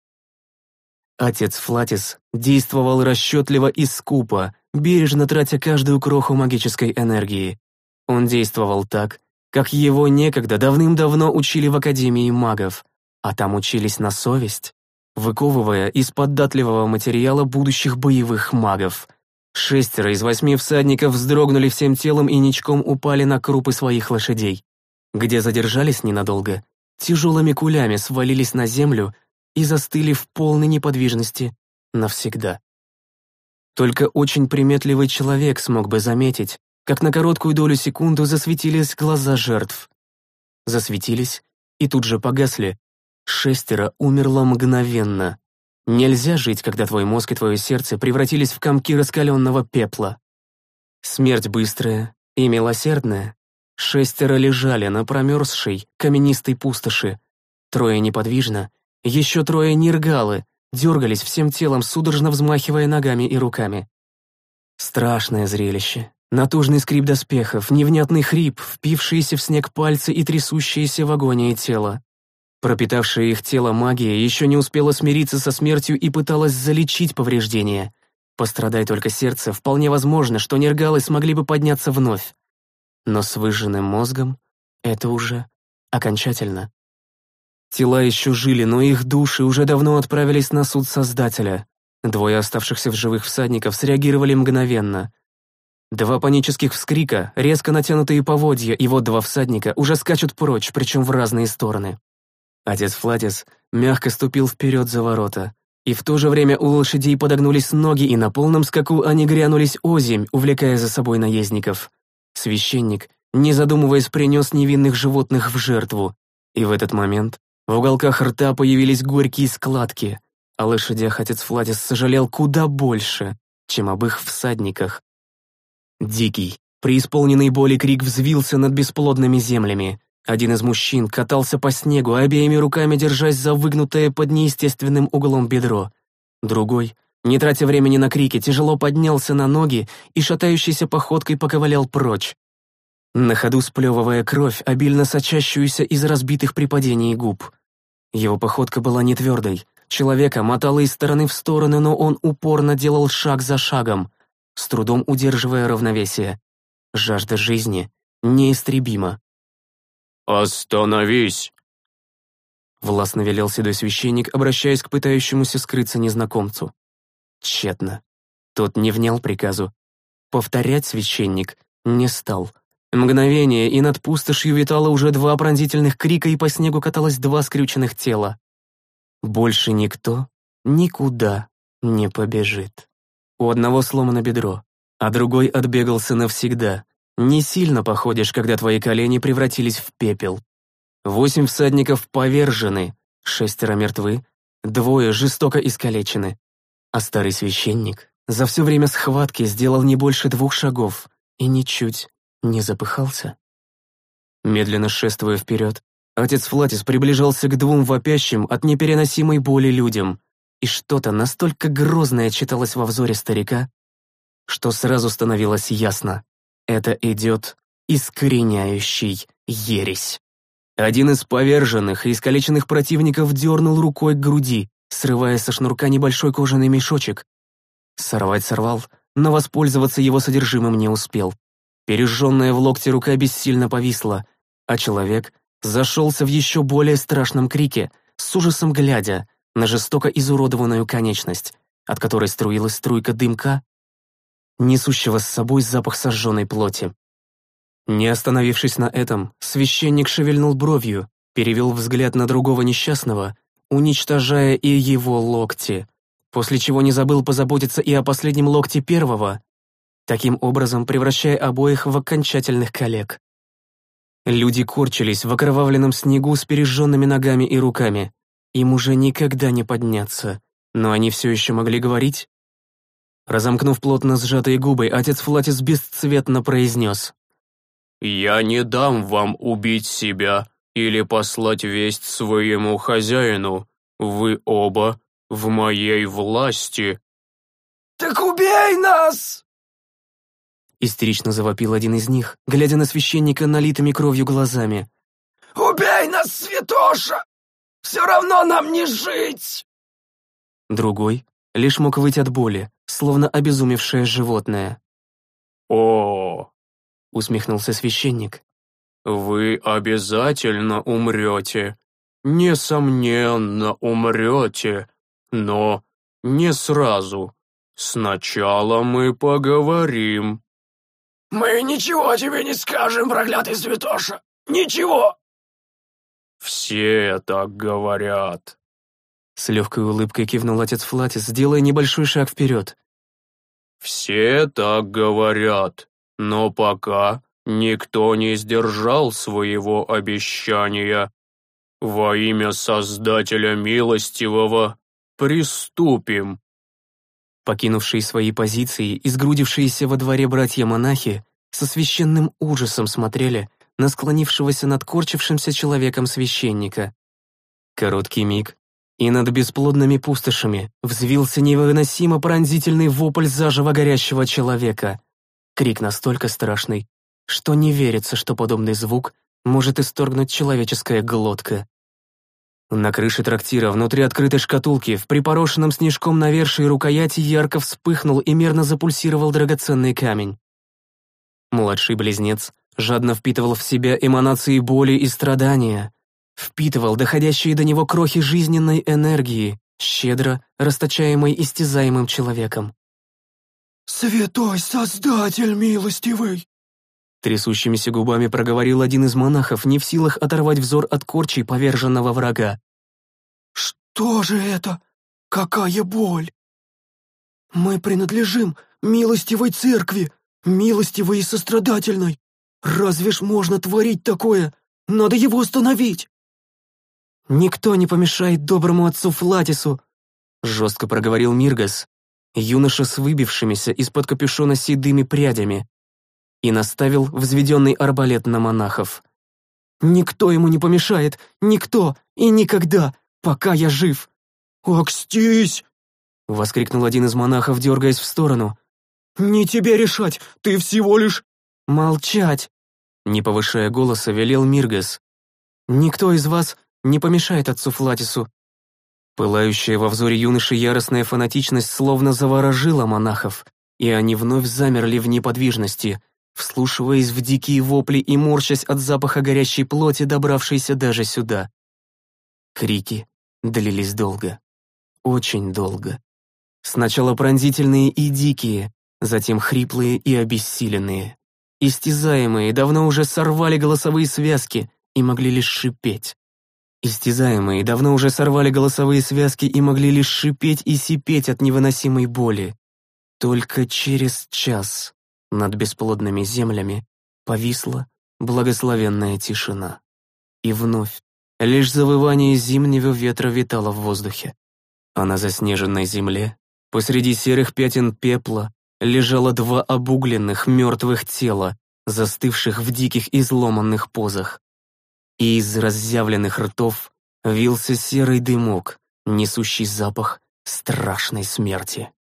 Отец Флатис действовал расчетливо и скупо, бережно тратя каждую кроху магической энергии. Он действовал так, как его некогда давным-давно учили в Академии магов, а там учились на совесть, выковывая из податливого материала будущих боевых магов. Шестеро из восьми всадников вздрогнули всем телом и ничком упали на крупы своих лошадей, где задержались ненадолго, тяжелыми кулями свалились на землю и застыли в полной неподвижности навсегда. Только очень приметливый человек смог бы заметить, как на короткую долю секунды засветились глаза жертв. Засветились и тут же погасли. Шестеро умерло мгновенно. Нельзя жить, когда твой мозг и твое сердце превратились в комки раскаленного пепла. Смерть быстрая и милосердная. Шестеро лежали на промерзшей, каменистой пустоши. Трое неподвижно, еще трое ниргалы, дергались всем телом, судорожно взмахивая ногами и руками. Страшное зрелище. Натужный скрип доспехов, невнятный хрип, впившиеся в снег пальцы и трясущиеся в агонии тело. Пропитавшая их тело магия еще не успела смириться со смертью и пыталась залечить повреждения. Пострадай только сердце, вполне возможно, что нергалы смогли бы подняться вновь. Но с выжженным мозгом это уже окончательно. Тела еще жили, но их души уже давно отправились на суд Создателя. Двое оставшихся в живых всадников среагировали мгновенно. Два панических вскрика, резко натянутые поводья, и вот два всадника уже скачут прочь, причем в разные стороны. Отец Флатис мягко ступил вперед за ворота, и в то же время у лошадей подогнулись ноги, и на полном скаку они грянулись озимь, увлекая за собой наездников. Священник, не задумываясь, принес невинных животных в жертву, и в этот момент в уголках рта появились горькие складки. О лошадях отец Флатис сожалел куда больше, чем об их всадниках. Дикий, преисполненный боли крик взвился над бесплодными землями. Один из мужчин катался по снегу, обеими руками держась за выгнутое под неестественным углом бедро. Другой, не тратя времени на крики, тяжело поднялся на ноги и шатающейся походкой поковылял прочь. На ходу сплевывая кровь, обильно сочащуюся из разбитых при падении губ. Его походка была не твердой. Человека мотало из стороны в сторону, но он упорно делал шаг за шагом, с трудом удерживая равновесие. Жажда жизни неистребима. «Остановись!» Властно велел седой священник, обращаясь к пытающемуся скрыться незнакомцу. Тщетно. Тот не внял приказу. Повторять священник не стал. Мгновение, и над пустошью витало уже два пронзительных крика, и по снегу каталось два скрюченных тела. Больше никто никуда не побежит. У одного сломано бедро, а другой отбегался навсегда. Не сильно походишь, когда твои колени превратились в пепел. Восемь всадников повержены, шестеро мертвы, двое жестоко искалечены. А старый священник за все время схватки сделал не больше двух шагов и ничуть не запыхался. Медленно шествуя вперед, отец Флатис приближался к двум вопящим от непереносимой боли людям, и что-то настолько грозное читалось во взоре старика, что сразу становилось ясно — это идет искореняющий ересь. Один из поверженных и искалеченных противников дернул рукой к груди, срывая со шнурка небольшой кожаный мешочек. Сорвать сорвал, но воспользоваться его содержимым не успел. Пережженная в локте рука бессильно повисла, а человек зашелся в еще более страшном крике, с ужасом глядя на жестоко изуродованную конечность, от которой струилась струйка дымка, несущего с собой запах сожженной плоти. Не остановившись на этом, священник шевельнул бровью, перевел взгляд на другого несчастного, уничтожая и его локти, после чего не забыл позаботиться и о последнем локте первого, таким образом превращая обоих в окончательных коллег. Люди корчились в окровавленном снегу с пережженными ногами и руками. Им уже никогда не подняться, но они все еще могли говорить. Разомкнув плотно сжатые губы, отец Флатис бесцветно произнес. «Я не дам вам убить себя или послать весть своему хозяину. Вы оба в моей власти». «Так убей нас!» Истерично завопил один из них, глядя на священника налитыми кровью глазами. «Убей нас, святоша! Все равно нам не жить!» Другой лишь мог выйти от боли, словно обезумевшее животное. «О!» — усмехнулся священник. «Вы обязательно умрете. Несомненно, умрете, но не сразу. Сначала мы поговорим». «Мы ничего тебе не скажем, проклятый святоша! Ничего!» «Все так говорят». С легкой улыбкой кивнул отец Флатис, делая небольшой шаг вперед. «Все так говорят, но пока никто не сдержал своего обещания. Во имя Создателя Милостивого приступим». Покинувшие свои позиции и сгрудившиеся во дворе братья-монахи со священным ужасом смотрели на склонившегося над корчившимся человеком священника. Короткий миг, и над бесплодными пустошами взвился невыносимо пронзительный вопль заживо горящего человека. Крик настолько страшный, что не верится, что подобный звук может исторгнуть человеческая глотка. На крыше трактира, внутри открытой шкатулки, в припорошенном снежком навершии рукояти ярко вспыхнул и мерно запульсировал драгоценный камень. Младший близнец жадно впитывал в себя эманации боли и страдания, впитывал доходящие до него крохи жизненной энергии, щедро расточаемой истязаемым человеком. «Святой Создатель милостивый!» Трясущимися губами проговорил один из монахов, не в силах оторвать взор от корчей поверженного врага. «Что же это? Какая боль! Мы принадлежим милостивой церкви, милостивой и сострадательной. Разве ж можно творить такое? Надо его остановить!» «Никто не помешает доброму отцу Флатису», — жестко проговорил Миргас, юноша с выбившимися из-под капюшона седыми прядями, и наставил взведенный арбалет на монахов. «Никто ему не помешает, никто и никогда, пока я жив!» «Окстись!» — воскликнул один из монахов, дергаясь в сторону. «Не тебе решать, ты всего лишь...» «Молчать!» — не повышая голоса, велел Миргас. «Никто из вас не помешает отцу Флатису». Пылающая во взоре юноши яростная фанатичность словно заворожила монахов, и они вновь замерли в неподвижности, вслушиваясь в дикие вопли и морщась от запаха горящей плоти, добравшейся даже сюда. Крики длились долго. Очень долго. Сначала пронзительные и дикие, затем хриплые и обессиленные. Истязаемые давно уже сорвали голосовые связки и могли лишь шипеть. Истязаемые давно уже сорвали голосовые связки и могли лишь шипеть и сипеть от невыносимой боли. Только через час над бесплодными землями повисла благословенная тишина. И вновь лишь завывание зимнего ветра витало в воздухе. А на заснеженной земле, посреди серых пятен пепла, лежало два обугленных мертвых тела, застывших в диких изломанных позах. И из разъявленных ртов вился серый дымок, несущий запах страшной смерти.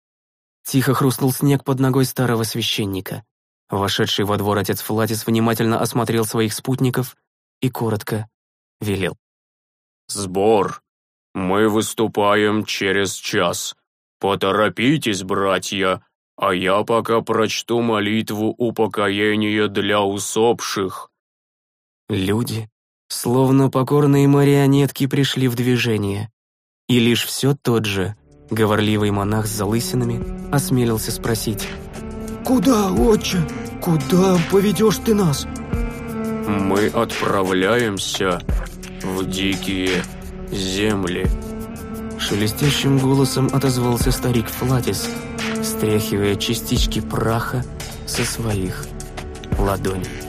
Тихо хрустнул снег под ногой старого священника. Вошедший во двор отец Флатис внимательно осмотрел своих спутников и коротко велел. «Сбор. Мы выступаем через час. Поторопитесь, братья, а я пока прочту молитву упокоения для усопших». Люди, словно покорные марионетки, пришли в движение. И лишь все тот же, говорливый монах с залысинами, осмелился спросить. «Куда, отче? Куда поведешь ты нас?» «Мы отправляемся в дикие земли». Шелестящим голосом отозвался старик Флатис, стряхивая частички праха со своих ладоней.